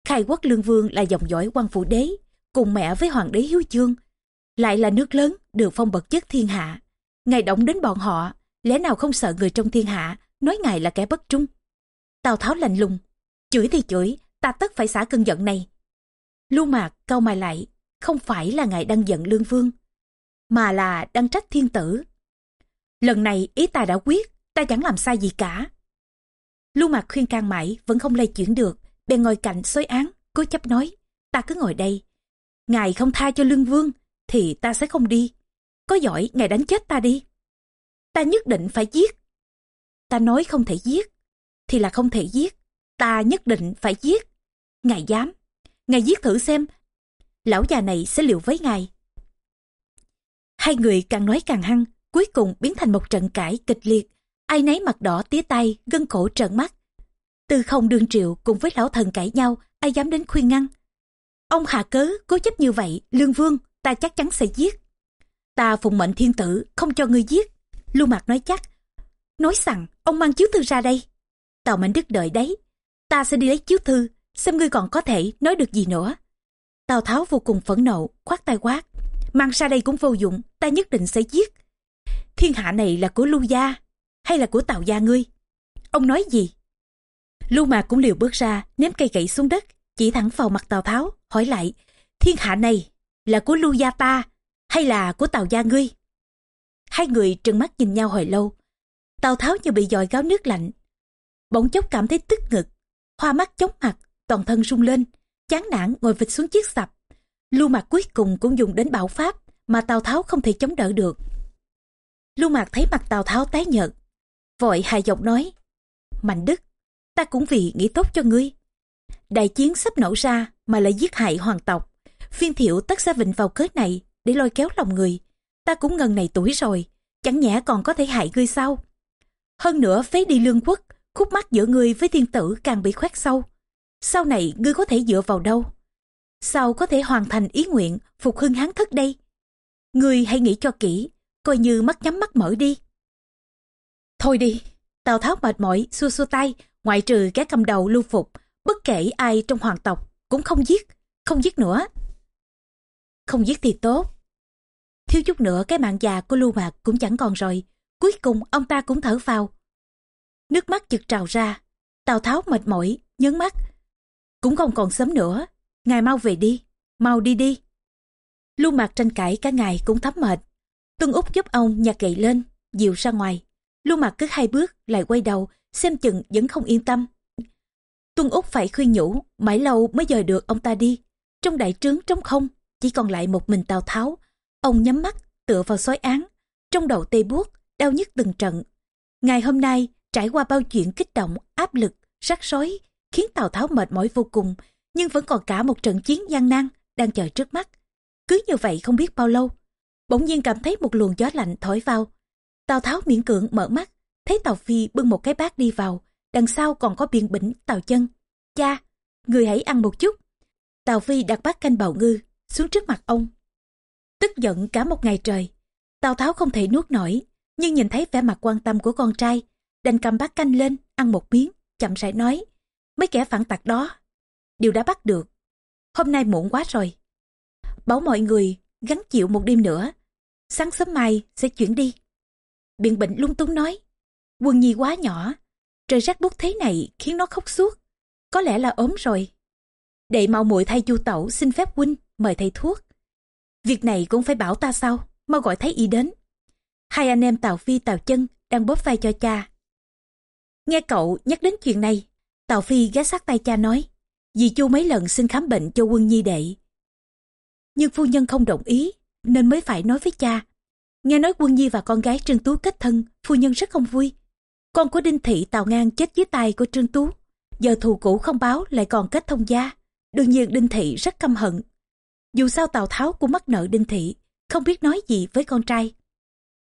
Khai quốc lương vương là dòng dõi quan phụ đế, cùng mẹ với hoàng đế hiếu chương. Lại là nước lớn, được phong bậc chất thiên hạ. Ngài động đến bọn họ, lẽ nào không sợ người trong thiên hạ, nói ngài là kẻ bất trung. Tào Tháo lạnh lùng, chửi thì chửi, ta tất phải xả cơn giận này. Lưu Mạc cau mày lại, không phải là ngài đang giận lương vương, mà là đang trách thiên tử. Lần này ý ta đã quyết, ta chẳng làm sai gì cả. Lưu Mạc khuyên can mãi vẫn không lay chuyển được, bèn ngồi cạnh xối án, cố chấp nói, ta cứ ngồi đây. Ngài không tha cho lương vương, thì ta sẽ không đi. Có giỏi, ngài đánh chết ta đi. Ta nhất định phải giết. Ta nói không thể giết, thì là không thể giết. Ta nhất định phải giết. Ngài dám. Ngài giết thử xem. Lão già này sẽ liều với ngài. Hai người càng nói càng hăng, cuối cùng biến thành một trận cãi kịch liệt. Ai nấy mặt đỏ tía tay, gân cổ trợn mắt. Từ không đương triệu cùng với lão thần cãi nhau, ai dám đến khuyên ngăn. Ông hạ cớ, cố chấp như vậy, lương vương, ta chắc chắn sẽ giết. Ta phụng mệnh thiên tử, không cho ngươi giết. Lưu Mạc nói chắc. Nói rằng, ông mang chiếu thư ra đây. Tào Mạnh Đức đợi đấy. Ta sẽ đi lấy chiếu thư, xem ngươi còn có thể nói được gì nữa. Tào Tháo vô cùng phẫn nộ, khoát tay quát. Mang ra đây cũng vô dụng, ta nhất định sẽ giết. Thiên hạ này là của Lưu Gia, hay là của tàu Gia ngươi? Ông nói gì? Lưu Mạc cũng liều bước ra, ném cây gậy xuống đất, chỉ thẳng vào mặt Tào Tháo, hỏi lại, thiên hạ này là của Lưu Gia ta, hay là của tàu Gia ngươi? Hai người trừng mắt nhìn nhau hồi lâu. Tào Tháo như bị dòi gáo nước lạnh. Bỗng chốc cảm thấy tức ngực, hoa mắt chóng mặt, toàn thân rung lên, chán nản ngồi vịt xuống chiếc sập. Lưu Mạc cuối cùng cũng dùng đến bảo pháp mà Tào Tháo không thể chống đỡ được. Lưu Mạc thấy mặt Tào Tháo tái nhợt, vội hài giọng nói, Mạnh Đức, ta cũng vì nghĩ tốt cho ngươi. Đại chiến sắp nổ ra mà lại giết hại hoàng tộc, phiên thiệu tất sẽ vịnh vào cớ này để lôi kéo lòng người. Ta cũng ngần này tuổi rồi, chẳng nhẽ còn có thể hại ngươi sao? Hơn nữa phế đi lương quốc, khúc mắc giữa ngươi với thiên tử càng bị khoét sâu. Sau này ngươi có thể dựa vào đâu? Sao có thể hoàn thành ý nguyện phục hưng hán thất đây? Ngươi hãy nghĩ cho kỹ, coi như mắt nhắm mắt mở đi. Thôi đi, Tào Tháo mệt mỏi, xua xua tay, ngoại trừ cái cầm đầu lưu phục, bất kể ai trong hoàng tộc, cũng không giết, không giết nữa. Không giết thì tốt. Thiếu chút nữa cái mạng già của lưu mạc cũng chẳng còn rồi, cuối cùng ông ta cũng thở vào. Nước mắt chực trào ra, Tào Tháo mệt mỏi, nhấn mắt. Cũng không còn sớm nữa, ngài mau về đi, mau đi đi. Lưu mạc tranh cãi cả ngày cũng thấm mệt. Tuân Úc giúp ông nhặt gậy lên, dìu ra ngoài. Lưu mặt cứ hai bước lại quay đầu, xem chừng vẫn không yên tâm. Tuân Úc phải khuyên nhủ, mãi lâu mới dời được ông ta đi. Trong đại trướng trống không, chỉ còn lại một mình Tào Tháo. Ông nhắm mắt, tựa vào xói án. Trong đầu tê buốt, đau nhức từng trận. Ngày hôm nay, trải qua bao chuyện kích động, áp lực, rắc rối, khiến Tào Tháo mệt mỏi vô cùng, nhưng vẫn còn cả một trận chiến gian nan đang chờ trước mắt. Cứ như vậy không biết bao lâu, bỗng nhiên cảm thấy một luồng gió lạnh thổi vào. Tào Tháo miễn cưỡng mở mắt, thấy Tào Phi bưng một cái bát đi vào, đằng sau còn có biện bỉnh Tào chân. Cha, người hãy ăn một chút. Tào Phi đặt bát canh bào ngư xuống trước mặt ông. Tức giận cả một ngày trời, Tào Tháo không thể nuốt nổi, nhưng nhìn thấy vẻ mặt quan tâm của con trai, đành cầm bát canh lên, ăn một miếng, chậm rãi nói, mấy kẻ phản tặc đó, đều đã bắt được. Hôm nay muộn quá rồi. Bảo mọi người gắn chịu một đêm nữa, sáng sớm mai sẽ chuyển đi. Biện bệnh lung túng nói, quân nhi quá nhỏ, trời rác bút thế này khiến nó khóc suốt, có lẽ là ốm rồi. Đệ mau muội thay chu tẩu xin phép huynh mời thầy thuốc. Việc này cũng phải bảo ta sao, mau gọi thấy y đến. Hai anh em Tào Phi Tào Chân đang bóp vai cho cha. Nghe cậu nhắc đến chuyện này, Tào Phi ghé sát tay cha nói, dì chu mấy lần xin khám bệnh cho quân nhi đệ. Nhưng phu nhân không đồng ý, nên mới phải nói với cha. Nghe nói quân nhi và con gái Trương Tú kết thân, phu nhân rất không vui. Con của Đinh Thị Tào Ngang chết dưới tay của Trương Tú. Giờ thù cũ không báo lại còn kết thông gia. Đương nhiên Đinh Thị rất căm hận. Dù sao Tào Tháo cũng mắc nợ Đinh Thị, không biết nói gì với con trai.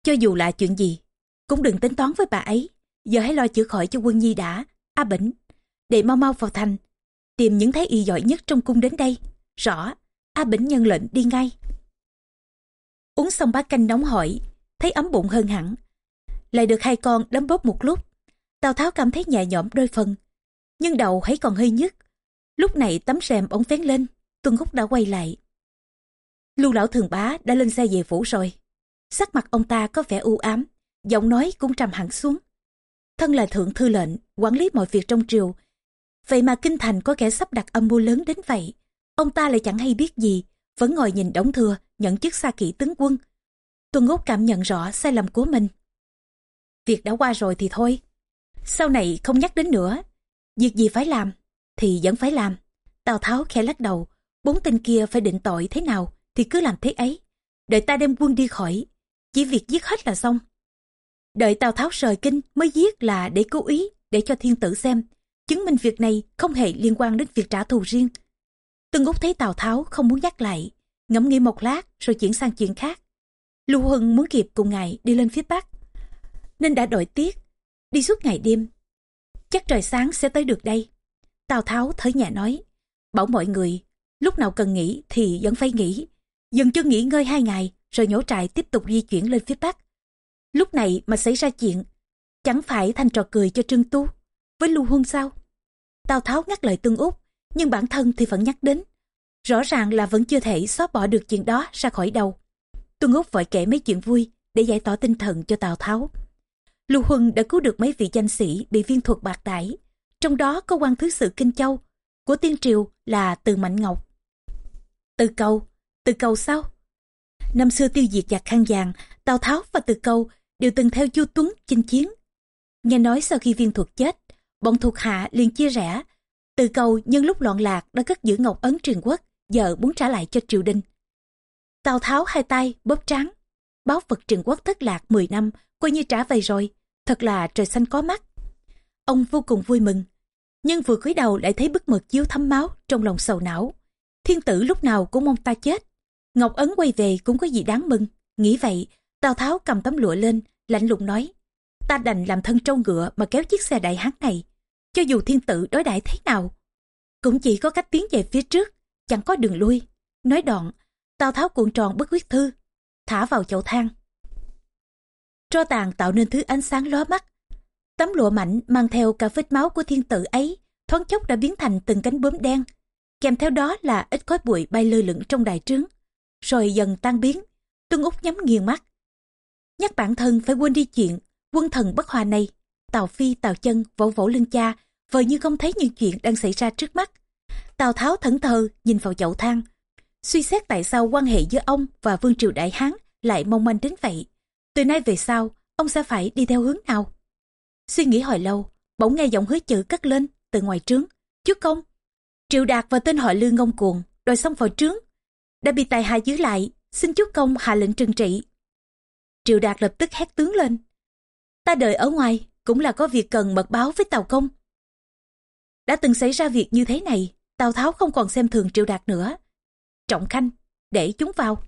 Cho dù là chuyện gì, cũng đừng tính toán với bà ấy. Giờ hãy lo chữa khỏi cho quân nhi đã. A Bỉnh, để mau mau vào thành. Tìm những thái y giỏi nhất trong cung đến đây. Rõ, A Bỉnh nhân lệnh đi ngay. Uống xong bát canh nóng hỏi, thấy ấm bụng hơn hẳn. Lại được hai con đấm bóp một lúc. Tào Tháo cảm thấy nhẹ nhõm đôi phần. Nhưng đầu thấy còn hơi nhức. Lúc này tấm rèm ống vén lên, Tuân Húc đã quay lại. Lưu lão thường bá đã lên xe về phủ rồi. Sắc mặt ông ta có vẻ u ám, giọng nói cũng trầm hẳn xuống. Thân là thượng thư lệnh, quản lý mọi việc trong triều. Vậy mà kinh thành có kẻ sắp đặt âm mưu lớn đến vậy. Ông ta lại chẳng hay biết gì, vẫn ngồi nhìn đống thừa, nhận chức xa kỵ tướng quân. Tuân út cảm nhận rõ sai lầm của mình. Việc đã qua rồi thì thôi. Sau này không nhắc đến nữa. Việc gì phải làm, thì vẫn phải làm. Tào Tháo khẽ lắc đầu, bốn tên kia phải định tội thế nào thì cứ làm thế ấy. Đợi ta đem quân đi khỏi, chỉ việc giết hết là xong. Đợi Tào Tháo rời kinh mới giết là để cố ý, để cho thiên tử xem. Chứng minh việc này không hề liên quan đến việc trả thù riêng. Tương Úc thấy Tào Tháo không muốn nhắc lại, ngẫm nghĩ một lát rồi chuyển sang chuyện khác. Lưu Huân muốn kịp cùng ngày đi lên phía Bắc, nên đã đổi tiết, đi suốt ngày đêm. Chắc trời sáng sẽ tới được đây. Tào Tháo thở nhẹ nói, bảo mọi người, lúc nào cần nghỉ thì vẫn phải nghỉ. Dừng chân nghỉ ngơi hai ngày, rồi nhổ trại tiếp tục di chuyển lên phía Bắc. Lúc này mà xảy ra chuyện, chẳng phải thành trò cười cho Trương Tu, với Lưu Huân sao? Tào Tháo ngắt lời Tương Úc, nhưng bản thân thì vẫn nhắc đến. Rõ ràng là vẫn chưa thể xóa bỏ được chuyện đó ra khỏi đầu. Tuân Úc vội kể mấy chuyện vui để giải tỏa tinh thần cho Tào Tháo. Lưu Huân đã cứu được mấy vị danh sĩ bị viên thuật bạc đãi, trong đó có quan thứ sự Kinh Châu, của tiên triều là Từ Mạnh Ngọc. Từ cầu, từ cầu sao? Năm xưa tiêu diệt giặc khăn vàng, Tào Tháo và Từ cầu đều từng theo Chu Tuấn chinh chiến. Nghe nói sau khi viên thuật chết, bọn thuộc hạ liền chia rẽ. Từ cầu nhân lúc loạn lạc đã cất giữ Ngọc Ấn truyền quốc, giờ muốn trả lại cho triều đình. Tào Tháo hai tay bóp trắng, báo vật truyền quốc thất lạc 10 năm, coi như trả về rồi, thật là trời xanh có mắt. Ông vô cùng vui mừng, nhưng vừa cúi đầu lại thấy bức mực chiếu thấm máu trong lòng sầu não. Thiên tử lúc nào cũng mong ta chết. Ngọc Ấn quay về cũng có gì đáng mừng. Nghĩ vậy, Tào Tháo cầm tấm lụa lên, lạnh lùng nói. Ta đành làm thân trâu ngựa mà kéo chiếc xe đại hán này. Cho dù thiên tử đối đãi thế nào, cũng chỉ có cách tiến về phía trước, chẳng có đường lui. Nói đoạn, Tào Tháo cuộn tròn bức huyết thư, thả vào chậu than. Tro tàn tạo nên thứ ánh sáng lóa mắt. Tấm lụa mảnh mang theo cả vết máu của thiên tử ấy, thoáng chốc đã biến thành từng cánh bướm đen. Kèm theo đó là ít khói bụi bay lơ lửng trong đại trướng, rồi dần tan biến. Tuân Úc nhắm nghiền mắt. Nhắc bản thân phải quên đi chuyện, quân thần bất hòa này. Tào Phi, Tào Chân vỗ vỗ lưng cha, vờ như không thấy những chuyện đang xảy ra trước mắt. Tào Tháo thẫn thờ nhìn vào chậu than, suy xét tại sao quan hệ giữa ông và Vương Triều Đại Hán lại mong manh đến vậy. Từ nay về sau, ông sẽ phải đi theo hướng nào? Suy nghĩ hồi lâu, bỗng nghe giọng hứa chữ cất lên từ ngoài trướng. chúc công, Triệu Đạt và tên họ Lương ngông cuồng, đòi xong vào trướng. Đã bị tài hạ giữ lại, xin chúc công hạ lệnh trừng trị. Triệu Đạt lập tức hét tướng lên. Ta đợi ở ngoài, cũng là có việc cần mật báo với Tàu Công. Đã từng xảy ra việc như thế này, Tào Tháo không còn xem thường Triệu Đạt nữa. Trọng Khanh, để chúng vào.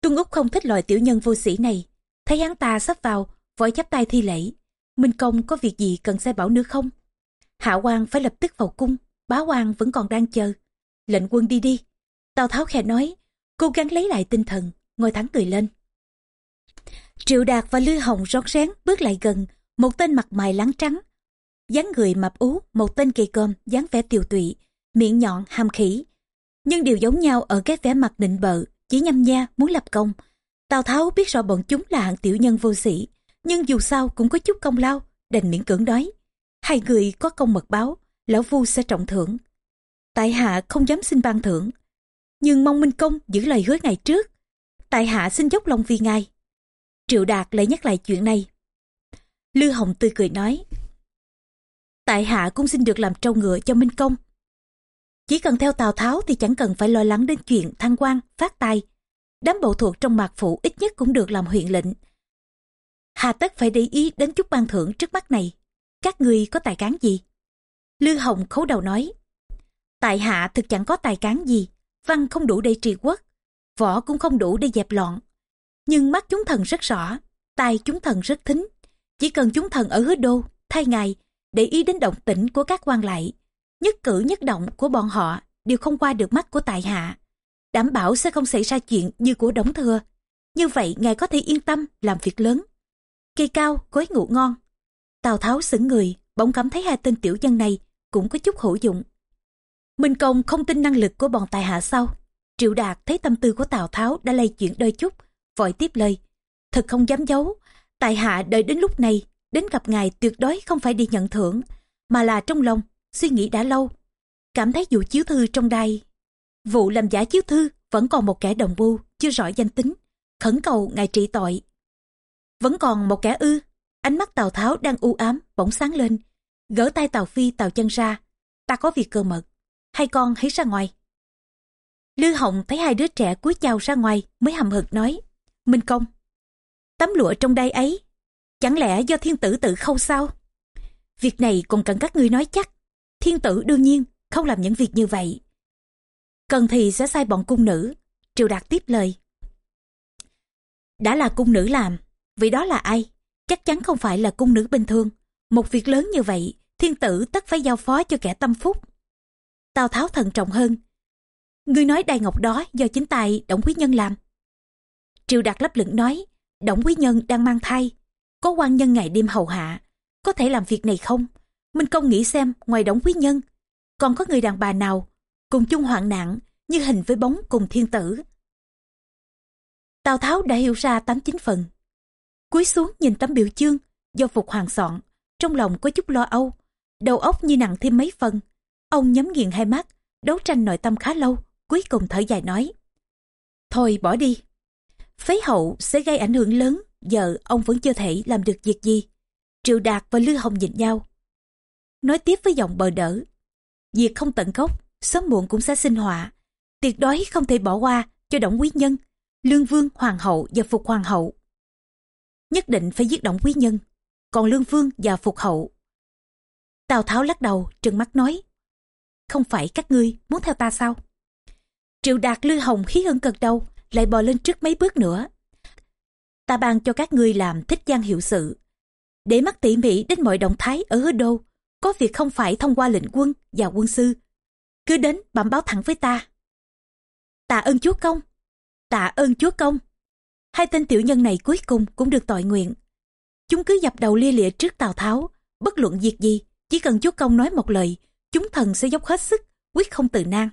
Tuân Úc không thích loại tiểu nhân vô sĩ này. Thấy hắn ta sắp vào, vội chắp tay thi lễ. Minh Công có việc gì cần sai bảo nữa không? Hạ quan phải lập tức vào cung, bá quan vẫn còn đang chờ. Lệnh quân đi đi. Tào Tháo khẽ nói, cố gắng lấy lại tinh thần, ngồi thẳng cười lên. Triệu Đạt và Lư Hồng rón rén bước lại gần, một tên mặt mày láng trắng. dáng người mập ú, một tên kỳ cơm, dáng vẻ tiều tụy, miệng nhọn, hàm khỉ. Nhưng đều giống nhau ở cái vẻ mặt định bợ, chỉ nhăm nha, muốn lập công. Tào Tháo biết rõ bọn chúng là hạng tiểu nhân vô sĩ, nhưng dù sao cũng có chút công lao, đành miễn cưỡng nói. Hai người có công mật báo, lão vu sẽ trọng thưởng. Tại hạ không dám xin ban thưởng, nhưng mong Minh Công giữ lời hứa ngày trước. Tại hạ xin dốc lòng vì ngài. Triệu Đạt lại nhắc lại chuyện này. Lư Hồng tươi cười nói. Tại hạ cũng xin được làm trâu ngựa cho Minh Công. Chỉ cần theo Tào Tháo thì chẳng cần phải lo lắng đến chuyện thăng quan, phát tài. Đám bộ thuộc trong mạc phủ ít nhất cũng được làm huyện lệnh. Hà tất phải để ý đến chút ban thưởng trước mắt này. Các người có tài cán gì? Lư Hồng khấu đầu nói. Tại hạ thực chẳng có tài cán gì, văn không đủ để trị quốc, võ cũng không đủ để dẹp loạn. Nhưng mắt chúng thần rất rõ, tài chúng thần rất thính. Chỉ cần chúng thần ở hứa đô, thay ngài, để ý đến động tĩnh của các quan lại, nhất cử nhất động của bọn họ đều không qua được mắt của tại hạ. Đảm bảo sẽ không xảy ra chuyện như của đống thừa. Như vậy ngài có thể yên tâm làm việc lớn. Cây cao, cối ngủ ngon. Tào Tháo sững người, bỗng cảm thấy hai tên tiểu nhân này cũng có chút hữu dụng. Minh Công không tin năng lực của bọn tài hạ sau. Triệu Đạt thấy tâm tư của Tào Tháo đã lây chuyện đôi chút, vội tiếp lời. Thật không dám giấu, tại hạ đợi đến lúc này, đến gặp ngài tuyệt đối không phải đi nhận thưởng, mà là trong lòng, suy nghĩ đã lâu. Cảm thấy vụ chiếu thư trong đai Vụ làm giả chiếu thư vẫn còn một kẻ đồng bu, chưa rõ danh tính, khẩn cầu ngài trị tội. Vẫn còn một kẻ ư, ánh mắt Tào Tháo đang u ám, bỗng sáng lên, gỡ tay Tào Phi Tào chân ra. Ta có việc cơ mật, hai con hãy ra ngoài. Lư Hồng thấy hai đứa trẻ cúi chào ra ngoài mới hầm hực nói, Minh Công, tấm lụa trong đây ấy, chẳng lẽ do thiên tử tự khâu sao? Việc này còn cần các ngươi nói chắc, thiên tử đương nhiên không làm những việc như vậy. Cần thì sẽ sai bọn cung nữ, Triều Đạt tiếp lời. Đã là cung nữ làm, vì đó là ai? Chắc chắn không phải là cung nữ bình thường. Một việc lớn như vậy, thiên tử tất phải giao phó cho kẻ tâm phúc. Tào Tháo thận trọng hơn. Ngươi nói đai ngọc đó do chính tài Động Quý Nhân làm. Triều Đạt lấp lửng nói, Đổng Quý Nhân đang mang thai, có quan nhân ngày đêm hầu hạ, có thể làm việc này không? Minh Công nghĩ xem, ngoài Động Quý Nhân, còn có người đàn bà nào cùng chung hoạn nạn như hình với bóng cùng thiên tử. Tào Tháo đã hiểu ra tám chín phần. Cúi xuống nhìn tấm biểu chương do Phục Hoàng soạn, trong lòng có chút lo âu, đầu óc như nặng thêm mấy phần. Ông nhắm nghiền hai mắt, đấu tranh nội tâm khá lâu, cuối cùng thở dài nói. Thôi bỏ đi. Phế hậu sẽ gây ảnh hưởng lớn, giờ ông vẫn chưa thể làm được việc gì. Triệu Đạt và Lư Hồng nhìn nhau. Nói tiếp với giọng bờ đỡ. Việc không tận gốc, sớm muộn cũng sẽ sinh họa. Tuyệt đối không thể bỏ qua cho Động Quý Nhân, Lương Vương, Hoàng hậu và Phục Hoàng hậu. Nhất định phải giết Động Quý Nhân, còn Lương Vương và Phục hậu. Tào Tháo lắc đầu, trừng mắt nói. Không phải các ngươi muốn theo ta sao? Triệu Đạt Lư Hồng khí hơn cực đầu, lại bò lên trước mấy bước nữa. Ta ban cho các ngươi làm thích gian hiệu sự, để mắt tỉ mỉ đến mọi động thái ở hứa đô, có việc không phải thông qua lệnh quân và quân sư. Cứ đến bẩm báo thẳng với ta. Tạ ơn chúa công, tạ ơn chúa công. Hai tên tiểu nhân này cuối cùng cũng được tội nguyện. Chúng cứ dập đầu lia lịa trước Tào Tháo, bất luận việc gì, chỉ cần chúa công nói một lời, chúng thần sẽ dốc hết sức, quyết không từ nan.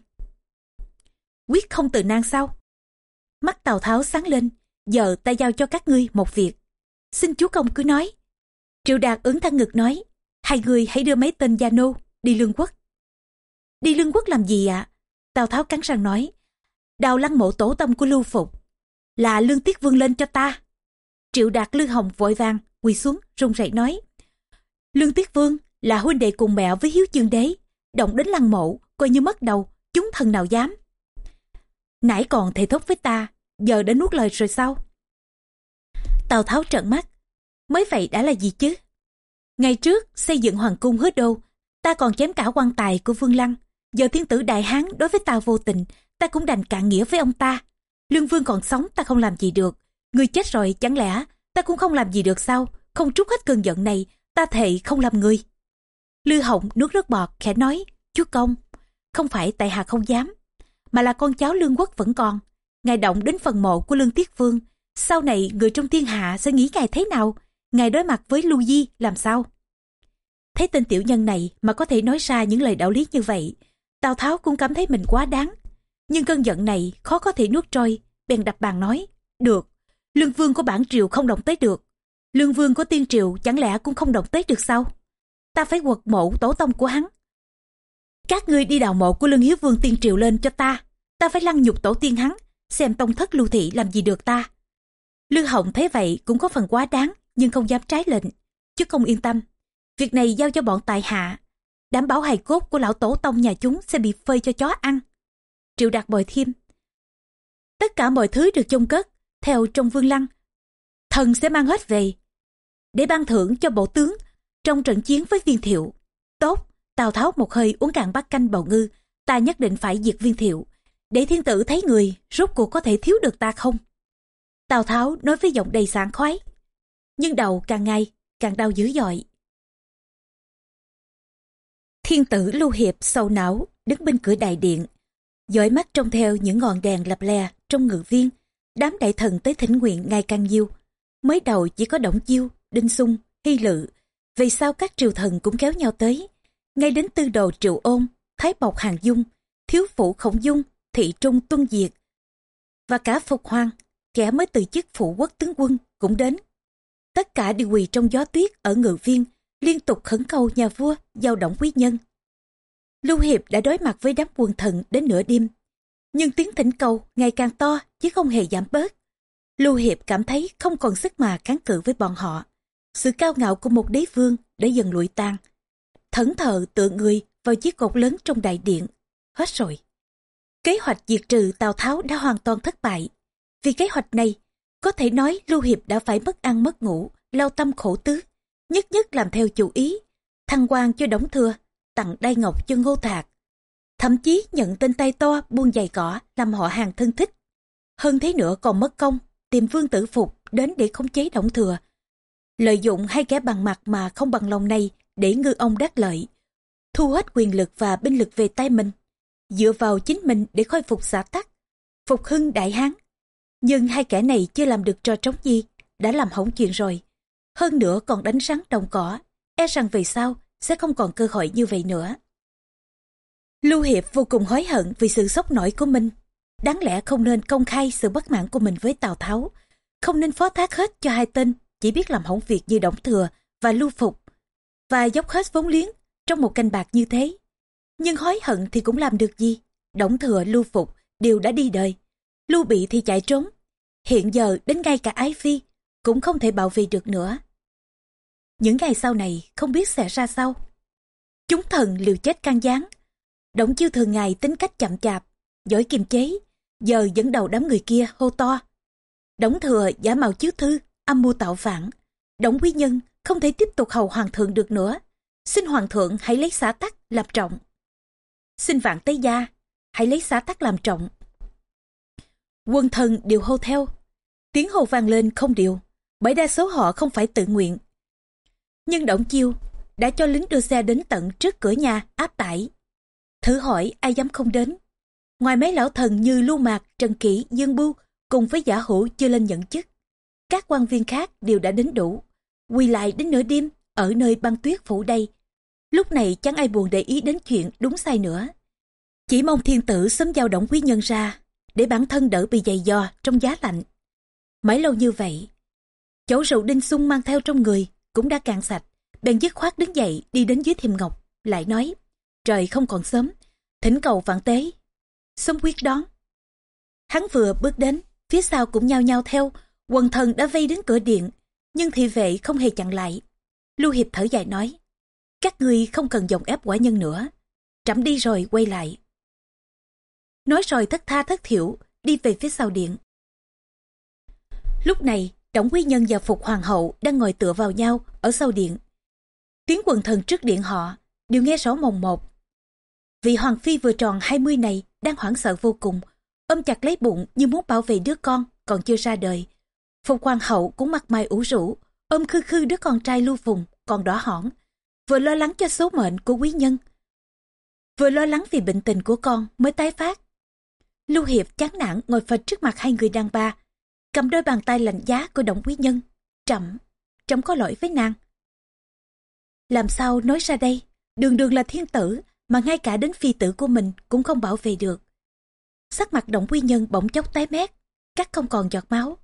Quyết không từ nan sao? Mắt Tào Tháo sáng lên, giờ ta giao cho các ngươi một việc. Xin chúa công cứ nói. Triệu Đạt ứng thăng ngực nói, hai người hãy đưa mấy tên gia nô đi lương quốc. Đi lương quốc làm gì ạ? Tào Tháo cắn răng nói, đào lăng mộ tổ tông của Lưu Phục. Là lương tiết vương lên cho ta. Triệu Đạt Lư Hồng vội vàng, quỳ xuống, run rẩy nói. Lương Tiết Vương là huynh đệ cùng mẹ với hiếu chương đế. Động đến lăng mộ, coi như mất đầu, chúng thần nào dám. Nãy còn thể thốt với ta, giờ đã nuốt lời rồi sao? Tào Tháo trợn mắt. Mới vậy đã là gì chứ? Ngày trước, xây dựng hoàng cung hứa đô, ta còn chém cả quan tài của Vương Lăng. Giờ thiên tử Đại Hán đối với ta vô tình, ta cũng đành cạn nghĩa với ông ta. Lương Vương còn sống ta không làm gì được. Người chết rồi chẳng lẽ ta cũng không làm gì được sao? Không trút hết cơn giận này, ta thệ không làm người. Lư Hồng nuốt nước bọt khẽ nói, chúa công, không phải tại hạ không dám, mà là con cháu lương quốc vẫn còn. Ngài động đến phần mộ của lương tiết vương, Sau này người trong thiên hạ sẽ nghĩ ngài thế nào? Ngài đối mặt với Lưu Di làm sao? Thấy tên tiểu nhân này mà có thể nói ra những lời đạo lý như vậy, Tào Tháo cũng cảm thấy mình quá đáng. Nhưng cơn giận này khó có thể nuốt trôi, bèn đập bàn nói, được, lương vương của bản triều không động tới được. Lương vương của tiên triều chẳng lẽ cũng không động tới được sao? Ta phải quật mộ tổ tông của hắn. Các ngươi đi đào mộ của lương hiếu vương tiên triều lên cho ta. Ta phải lăng nhục tổ tiên hắn, xem tông thất lưu thị làm gì được ta. Lương Hồng thấy vậy cũng có phần quá đáng, nhưng không dám trái lệnh. Chứ không yên tâm. Việc này giao cho bọn tài hạ. Đảm bảo hài cốt của lão tổ tông nhà chúng sẽ bị phơi cho chó ăn. Triệu đạt bồi thêm. Tất cả mọi thứ được chôn cất, theo trong vương lăng. Thần sẽ mang hết về. Để ban thưởng cho bộ tướng trong trận chiến với viên thiệu. Tốt, Tào Tháo một hơi uống cạn bát canh bầu ngư. Ta nhất định phải diệt viên thiệu. Để thiên tử thấy người, rốt cuộc có thể thiếu được ta không? Tào Tháo nói với giọng đầy sảng khoái. Nhưng đầu càng ngày, càng đau dữ dội. Thiên tử Lưu Hiệp sâu não, đứng bên cửa đại điện. dõi mắt trông theo những ngọn đèn lập lè trong ngự viên. Đám đại thần tới thỉnh nguyện ngày càng nhiều. Mới đầu chỉ có Đổng Chiêu, Đinh Sung, Hy Lự. Vì sao các triều thần cũng kéo nhau tới. Ngay đến tư đồ triệu ôn, thái bọc hàng dung, thiếu phụ khổng dung, thị trung tuân diệt. Và cả phục hoàng kẻ mới từ chức phụ quốc tướng quân cũng đến. Tất cả đều quỳ trong gió tuyết ở ngự viên, liên tục khẩn cầu nhà vua giao động quý nhân. Lưu Hiệp đã đối mặt với đám quần thần đến nửa đêm, nhưng tiếng thỉnh cầu ngày càng to chứ không hề giảm bớt. Lưu Hiệp cảm thấy không còn sức mà kháng cự với bọn họ. Sự cao ngạo của một đế vương đã dần lụi tan. Thẫn thờ tựa người vào chiếc cột lớn trong đại điện. Hết rồi. Kế hoạch diệt trừ Tào Tháo đã hoàn toàn thất bại. Vì kế hoạch này, có thể nói Lưu Hiệp đã phải mất ăn mất ngủ, lao tâm khổ tứ, nhất nhất làm theo chủ ý, thăng quan cho đóng thừa, tặng đai ngọc cho ngô thạc. Thậm chí nhận tên tay to buông giày cỏ làm họ hàng thân thích. Hơn thế nữa còn mất công, tìm vương tử phục đến để khống chế đóng thừa. Lợi dụng hai kẻ bằng mặt mà không bằng lòng này để ngư ông đắc lợi. Thu hết quyền lực và binh lực về tay mình. Dựa vào chính mình để khôi phục xã tắc. Phục hưng đại hán nhưng hai kẻ này chưa làm được trò trống gì, đã làm hỏng chuyện rồi. Hơn nữa còn đánh rắn đồng cỏ, e rằng về sau sẽ không còn cơ hội như vậy nữa. Lưu Hiệp vô cùng hối hận vì sự sốc nổi của mình. Đáng lẽ không nên công khai sự bất mãn của mình với Tào Tháo, không nên phó thác hết cho hai tên chỉ biết làm hỏng việc như Đổng Thừa và Lưu Phục, và dốc hết vốn liếng trong một canh bạc như thế. Nhưng hối hận thì cũng làm được gì? Đổng Thừa, Lưu Phục đều đã đi đời, Lưu Bị thì chạy trốn. Hiện giờ đến ngay cả Ái Phi cũng không thể bảo vệ được nữa. Những ngày sau này không biết sẽ ra sao. Chúng thần liều chết can gián. Động chiêu thường ngày tính cách chậm chạp, giỏi kiềm chế, giờ dẫn đầu đám người kia hô to. Đống thừa giả mạo chiếu thư, âm mưu tạo phản. Đống quý nhân không thể tiếp tục hầu hoàng thượng được nữa. Xin hoàng thượng hãy lấy xã tắc làm trọng. Xin vạn tế gia, hãy lấy xã tắc làm trọng quân thần đều hô theo. Tiếng hô vang lên không điều, bởi đa số họ không phải tự nguyện. Nhưng Động Chiêu đã cho lính đưa xe đến tận trước cửa nhà áp tải. Thử hỏi ai dám không đến. Ngoài mấy lão thần như Lưu Mạc, Trần Kỷ, Dương Bưu cùng với giả hữu chưa lên nhận chức. Các quan viên khác đều đã đến đủ. Quỳ lại đến nửa đêm ở nơi băng tuyết phủ đây. Lúc này chẳng ai buồn để ý đến chuyện đúng sai nữa. Chỉ mong thiên tử sớm giao động quý nhân ra để bản thân đỡ bị dày dò trong giá lạnh. Mãi lâu như vậy, chỗ rượu đinh sung mang theo trong người cũng đã cạn sạch, bèn dứt khoát đứng dậy đi đến dưới thềm ngọc, lại nói, trời không còn sớm, thỉnh cầu vạn tế, sớm quyết đón. Hắn vừa bước đến, phía sau cũng nhao nhao theo, quần thần đã vây đến cửa điện, nhưng thị vệ không hề chặn lại. Lưu Hiệp thở dài nói, các ngươi không cần dòng ép quả nhân nữa, trẫm đi rồi quay lại. Nói rồi thất tha thất thiểu đi về phía sau điện. Lúc này đổng quý nhân và phục hoàng hậu đang ngồi tựa vào nhau ở sau điện. Tiếng quần thần trước điện họ đều nghe rõ mồng một. Vị hoàng phi vừa tròn 20 này đang hoảng sợ vô cùng ôm chặt lấy bụng như muốn bảo vệ đứa con còn chưa ra đời. Phùng hoàng hậu cũng mặt mày ủ rũ ôm khư khư đứa con trai lưu phùng còn đỏ hỏn vừa lo lắng cho số mệnh của quý nhân vừa lo lắng vì bệnh tình của con mới tái phát. Lưu Hiệp chán nản ngồi phật trước mặt hai người đàn bà. cầm đôi bàn tay lạnh giá của động quý nhân chậm, trẫm có lỗi với nàng. Làm sao nói ra đây? Đường đường là thiên tử mà ngay cả đến phi tử của mình cũng không bảo vệ được. Sắc mặt động quý nhân bỗng chốc tái mét cắt không còn giọt máu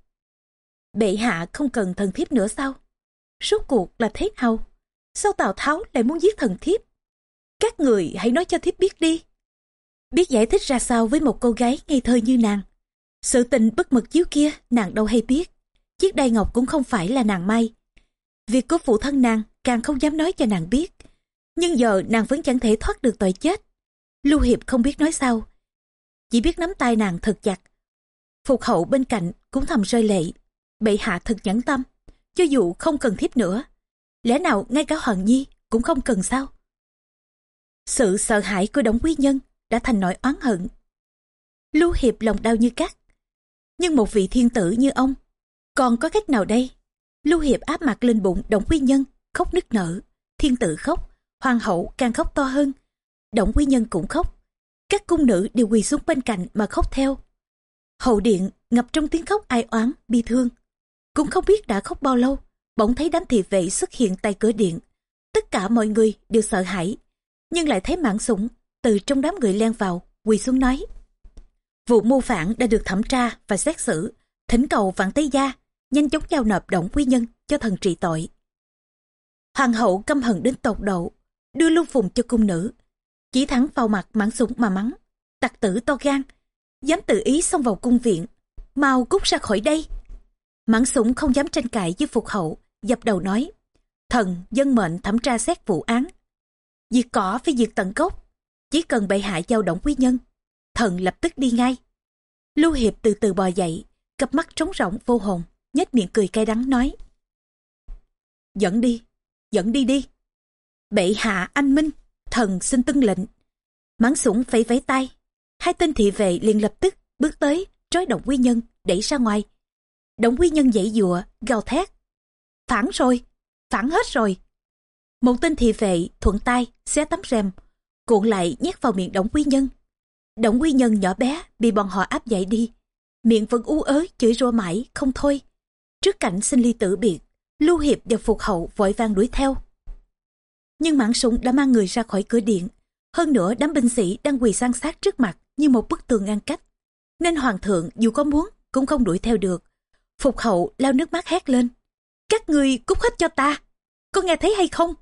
bệ hạ không cần thần thiếp nữa sao Rốt cuộc là thế nào? Sao Tào Tháo lại muốn giết thần thiếp? Các người hãy nói cho thiếp biết đi. Biết giải thích ra sao với một cô gái ngây thơ như nàng. Sự tình bất mật chiếu kia, nàng đâu hay biết. Chiếc đai ngọc cũng không phải là nàng may. Việc của phụ thân nàng càng không dám nói cho nàng biết. Nhưng giờ nàng vẫn chẳng thể thoát được tội chết. Lưu Hiệp không biết nói sao. Chỉ biết nắm tay nàng thật chặt. Phục hậu bên cạnh cũng thầm rơi lệ. Bệ hạ thật nhẫn tâm cho dù không cần thiếp nữa. Lẽ nào ngay cả Hoàng Nhi cũng không cần sao? Sự sợ hãi của đống Quý Nhân đã thành nỗi oán hận. Lưu Hiệp lòng đau như cắt. Nhưng một vị thiên tử như ông, còn có cách nào đây? Lưu Hiệp áp mặt lên bụng đống Quý Nhân, khóc nức nở. Thiên tử khóc, hoàng hậu càng khóc to hơn. đống Quý Nhân cũng khóc. Các cung nữ đều quỳ xuống bên cạnh mà khóc theo. Hậu điện ngập trong tiếng khóc ai oán, bi thương. Cũng không biết đã khóc bao lâu, bỗng thấy đám thị vệ xuất hiện tại cửa điện. Tất cả mọi người đều sợ hãi, nhưng lại thấy mãn sủng từ trong đám người len vào, quỳ xuống nói. Vụ mưu phản đã được thẩm tra và xét xử, thỉnh cầu vạn tây gia, nhanh chóng giao nộp động quý nhân cho thần trị tội. Hoàng hậu căm hận đến tột độ, đưa lưu phùng cho cung nữ, chỉ thẳng vào mặt mãn sủng mà mắng, tặc tử to gan, dám tự ý xông vào cung viện, mau cút ra khỏi đây. Mãn sủng không dám tranh cãi với phục hậu, dập đầu nói, thần dân mệnh thẩm tra xét vụ án. Diệt cỏ phải diệt tận gốc, chỉ cần bệ hạ giao động quý nhân, thần lập tức đi ngay. Lưu Hiệp từ từ bò dậy, cặp mắt trống rỗng vô hồn, nhếch miệng cười cay đắng nói. Dẫn đi, dẫn đi đi. Bệ hạ anh minh, thần xin tuân lệnh. Mãn sủng phải vẫy tay, hai tên thị vệ liền lập tức bước tới, trói động quý nhân, đẩy ra ngoài, Động quy nhân dãy dụa, gào thét. Phản rồi, phản hết rồi. Một tên thị vệ thuận tay, xé tấm rèm, cuộn lại nhét vào miệng động quy nhân. Động quy nhân nhỏ bé bị bọn họ áp dậy đi. Miệng vẫn u ớ chửi rủa mãi, không thôi. Trước cảnh sinh ly tử biệt, Lưu Hiệp và Phục Hậu vội vàng đuổi theo. Nhưng mãn súng đã mang người ra khỏi cửa điện. Hơn nữa đám binh sĩ đang quỳ san sát trước mặt như một bức tường ngăn cách. Nên hoàng thượng dù có muốn cũng không đuổi theo được Phục hậu lao nước mắt hét lên. Các người cút hết cho ta. Có nghe thấy hay không?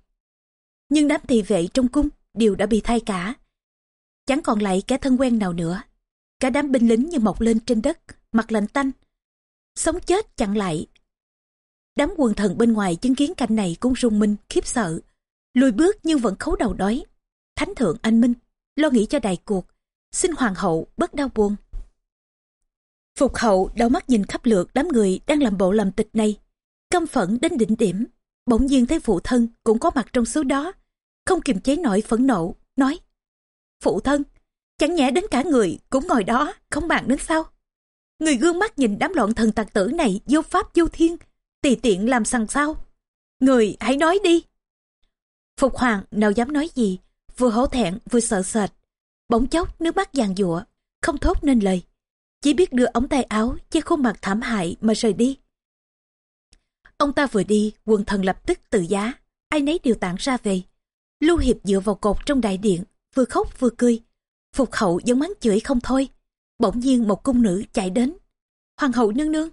Nhưng đám thị vệ trong cung đều đã bị thay cả. Chẳng còn lại kẻ thân quen nào nữa. Cả đám binh lính như mọc lên trên đất, mặt lạnh tanh. Sống chết chặn lại. Đám quần thần bên ngoài chứng kiến cảnh này cũng rung minh, khiếp sợ. Lùi bước nhưng vẫn khấu đầu đói. Thánh thượng anh Minh, lo nghĩ cho đại cuộc. Xin hoàng hậu bớt đau buồn. Phục hậu đau mắt nhìn khắp lượt đám người đang làm bộ làm tịch này. Căm phẫn đến đỉnh điểm. Bỗng nhiên thấy phụ thân cũng có mặt trong số đó. Không kiềm chế nổi phẫn nộ, nói. Phụ thân, chẳng nhẽ đến cả người cũng ngồi đó, không bàn đến sao? Người gương mắt nhìn đám loạn thần tặc tử này vô pháp vô thiên, tùy tiện làm sằng sao. Người hãy nói đi. Phục hoàng nào dám nói gì, vừa hổ thẹn vừa sợ sệt. Bỗng chốc nước mắt giàn giụa, không thốt nên lời chỉ biết đưa ống tay áo che khuôn mặt thảm hại mà rời đi. Ông ta vừa đi, quần thần lập tức tự giá, ai nấy đều tản ra về. Lưu Hiệp dựa vào cột trong đại điện, vừa khóc vừa cười. Phục hậu vẫn mắng chửi không thôi. Bỗng nhiên một cung nữ chạy đến. Hoàng hậu nương nương.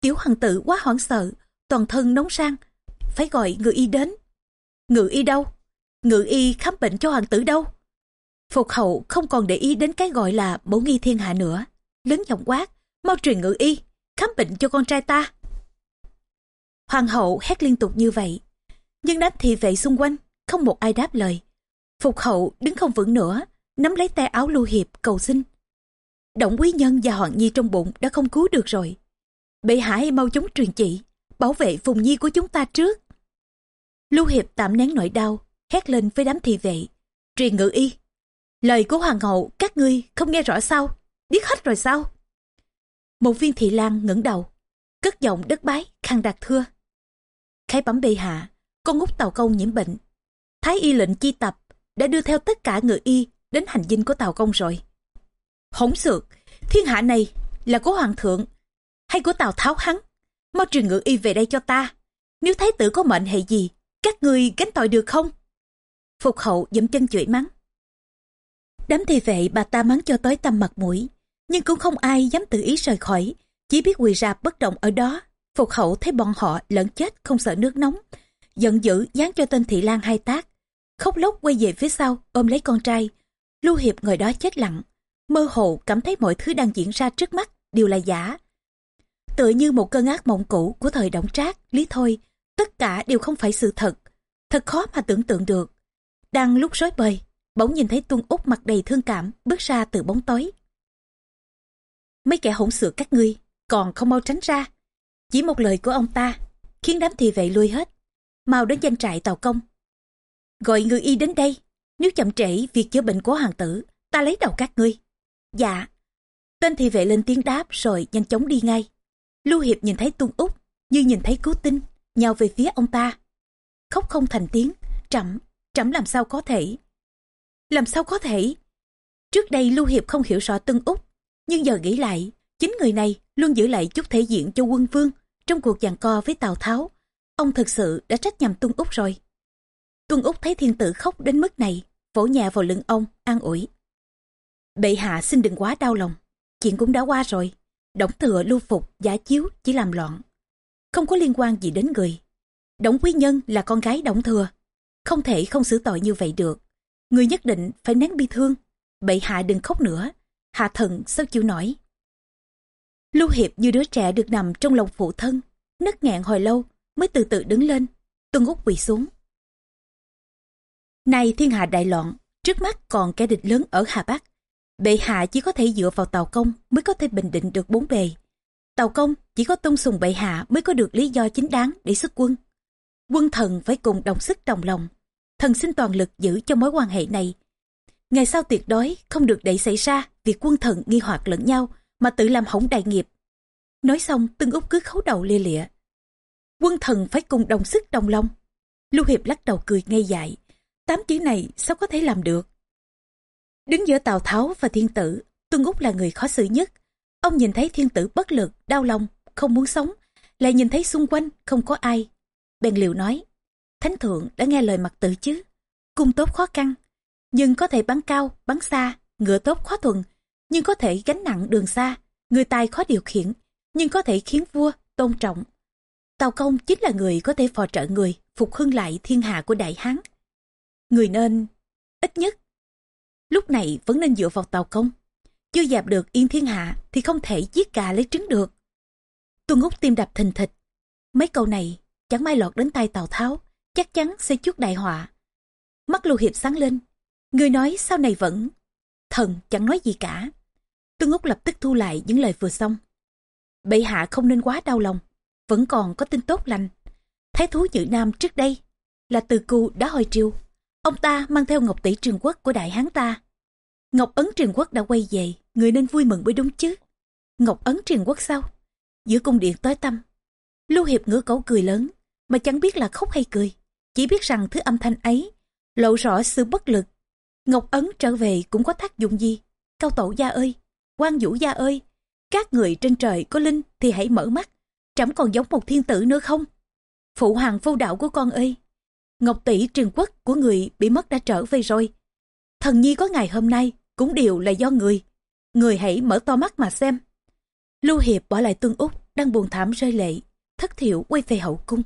Tiểu hoàng tử quá hoảng sợ, toàn thân nóng sang. Phải gọi ngự y đến. Ngự y đâu? Ngự y khám bệnh cho hoàng tử đâu? Phục hậu không còn để ý đến cái gọi là bổ nghi thiên hạ nữa lớn giọng quát, mau truyền ngự y, khám bệnh cho con trai ta. Hoàng hậu hét liên tục như vậy, nhưng đám thị vệ xung quanh, không một ai đáp lời. Phục hậu đứng không vững nữa, nắm lấy tay áo lưu hiệp cầu xin. Động quý nhân và hoàng nhi trong bụng đã không cứu được rồi. Bệ hạ hãy mau chóng truyền chỉ, bảo vệ phùng nhi của chúng ta trước. Lưu hiệp tạm nén nỗi đau, hét lên với đám thị vệ, truyền ngự y. Lời của hoàng hậu các ngươi không nghe rõ sao? Biết hết rồi sao? Một viên thị lan ngẩng đầu, cất giọng đất bái, khăn đạt thưa. khai bẩm bệ hạ, con ngút tàu công nhiễm bệnh. Thái y lệnh chi tập đã đưa theo tất cả người y đến hành dinh của tàu công rồi. Hỗn xược, thiên hạ này là của hoàng thượng. hay của Tào Tháo hắn? Mau truyền ngự y về đây cho ta. Nếu thái tử có mệnh hệ gì, các người gánh tội được không? Phục hậu dẫm chân chửi mắng. Đám thị vệ bà ta mắng cho tối tâm mặt mũi, nhưng cũng không ai dám tự ý rời khỏi, chỉ biết quỳ rạp bất động ở đó. Phục hậu thấy bọn họ lẫn chết không sợ nước nóng, giận dữ dán cho tên thị lan hai tác, khóc lóc quay về phía sau ôm lấy con trai. Lưu Hiệp ngồi đó chết lặng, mơ hồ cảm thấy mọi thứ đang diễn ra trước mắt đều là giả. Tựa như một cơn ác mộng cũ của thời động Trác, Lý Thôi, tất cả đều không phải sự thật, thật khó mà tưởng tượng được. Đang lúc rối bời, bỗng nhìn thấy Tuân Úc mặt đầy thương cảm bước ra từ bóng tối. Mấy kẻ hỗn xược các ngươi, còn không mau tránh ra. Chỉ một lời của ông ta, khiến đám thị vệ lui hết. Mau đến danh trại tàu công. Gọi người y đến đây, nếu chậm trễ việc chữa bệnh của hoàng tử, ta lấy đầu các ngươi. Dạ. Tên thị vệ lên tiếng đáp rồi nhanh chóng đi ngay. Lưu Hiệp nhìn thấy Tuân Úc như nhìn thấy cứu tinh, nhào về phía ông ta. Khóc không thành tiếng, trẫm trẫm làm sao có thể. Làm sao có thể? Trước đây Lưu Hiệp không hiểu rõ Tuân Úc, nhưng giờ nghĩ lại, chính người này luôn giữ lại chút thể diện cho quân vương trong cuộc giằng co với Tào Tháo. Ông thực sự đã trách nhầm Tuân Úc rồi. Tuân Úc thấy thiên tử khóc đến mức này, vỗ nhẹ vào lưng ông, an ủi. Bệ hạ xin đừng quá đau lòng, chuyện cũng đã qua rồi. Đổng thừa lưu phục, giả chiếu chỉ làm loạn. Không có liên quan gì đến người. Đổng quý nhân là con gái đổng thừa. Không thể không xử tội như vậy được. Người nhất định phải nén bi thương. Bệ hạ đừng khóc nữa. Hạ thần sao chịu nổi. Lưu Hiệp như đứa trẻ được nằm trong lòng phụ thân. Nấc nghẹn hồi lâu mới từ từ đứng lên. Tuân út quỳ xuống. nay thiên hạ đại loạn, trước mắt còn kẻ địch lớn ở Hà Bắc. Bệ hạ chỉ có thể dựa vào tàu công mới có thể bình định được bốn bề. Tàu công chỉ có tôn sùng bệ hạ mới có được lý do chính đáng để xuất quân. Quân thần phải cùng đồng sức đồng lòng. Thần xin toàn lực giữ cho mối quan hệ này. Ngày sau tuyệt đối không được để xảy ra việc quân thần nghi hoặc lẫn nhau mà tự làm hỏng đại nghiệp. Nói xong Tương Úc cứ khấu đầu lia lịa. Quân thần phải cùng đồng sức đồng lòng. Lưu Hiệp lắc đầu cười ngây dại. Tám chữ này sao có thể làm được? Đứng giữa Tào Tháo và thiên tử, tương Úc là người khó xử nhất. Ông nhìn thấy thiên tử bất lực, đau lòng, không muốn sống, lại nhìn thấy xung quanh không có ai. Bèn liều nói, Thánh thượng đã nghe lời mặt tử chứ. Cung tốt khó khăn, nhưng có thể bắn cao, bắn xa, ngựa tốt khó thuần, nhưng có thể gánh nặng đường xa, người tài khó điều khiển, nhưng có thể khiến vua tôn trọng. Tào công chính là người có thể phò trợ người, phục hưng lại thiên hạ của Đại Hán. Người nên, ít nhất, lúc này vẫn nên dựa vào Tào công. Chưa dạp được yên thiên hạ thì không thể giết gà lấy trứng được. Tuân Úc tim đập thình thịch. Mấy câu này chẳng may lọt đến tay Tào Tháo, chắc chắn sẽ chuốc đại họa. Mắt Lưu Hiệp sáng lên. Người nói sau này vẫn... Thần chẳng nói gì cả. Tương Úc lập tức thu lại những lời vừa xong. Bệ hạ không nên quá đau lòng. Vẫn còn có tin tốt lành. Thái thú Nhữ Nam trước đây là từ cu đã hồi triều. Ông ta mang theo Ngọc Tỷ Trường Quốc của Đại Hán ta. Ngọc Ấn Trường Quốc đã quay về, người nên vui mừng mới đúng chứ. Ngọc Ấn Trường Quốc sao? Giữa cung điện tối tăm Lưu Hiệp ngửa cổ cười lớn, mà chẳng biết là khóc hay cười. Chỉ biết rằng thứ âm thanh ấy lộ rõ sự bất lực. Ngọc Ấn trở về cũng có tác dụng gì? Cao tổ gia ơi, quan vũ gia ơi, các người trên trời có linh thì hãy mở mắt, trẫm còn giống một thiên tử nữa không? Phụ hoàng phu đạo của con ơi, Ngọc tỷ trường quốc của người bị mất đã trở về rồi. Thần nhi có ngày hôm nay cũng đều là do người. Người hãy mở to mắt mà xem. Lưu Hiệp bỏ lại tương Úc đang buồn thảm rơi lệ, thất thiểu quay về hậu cung.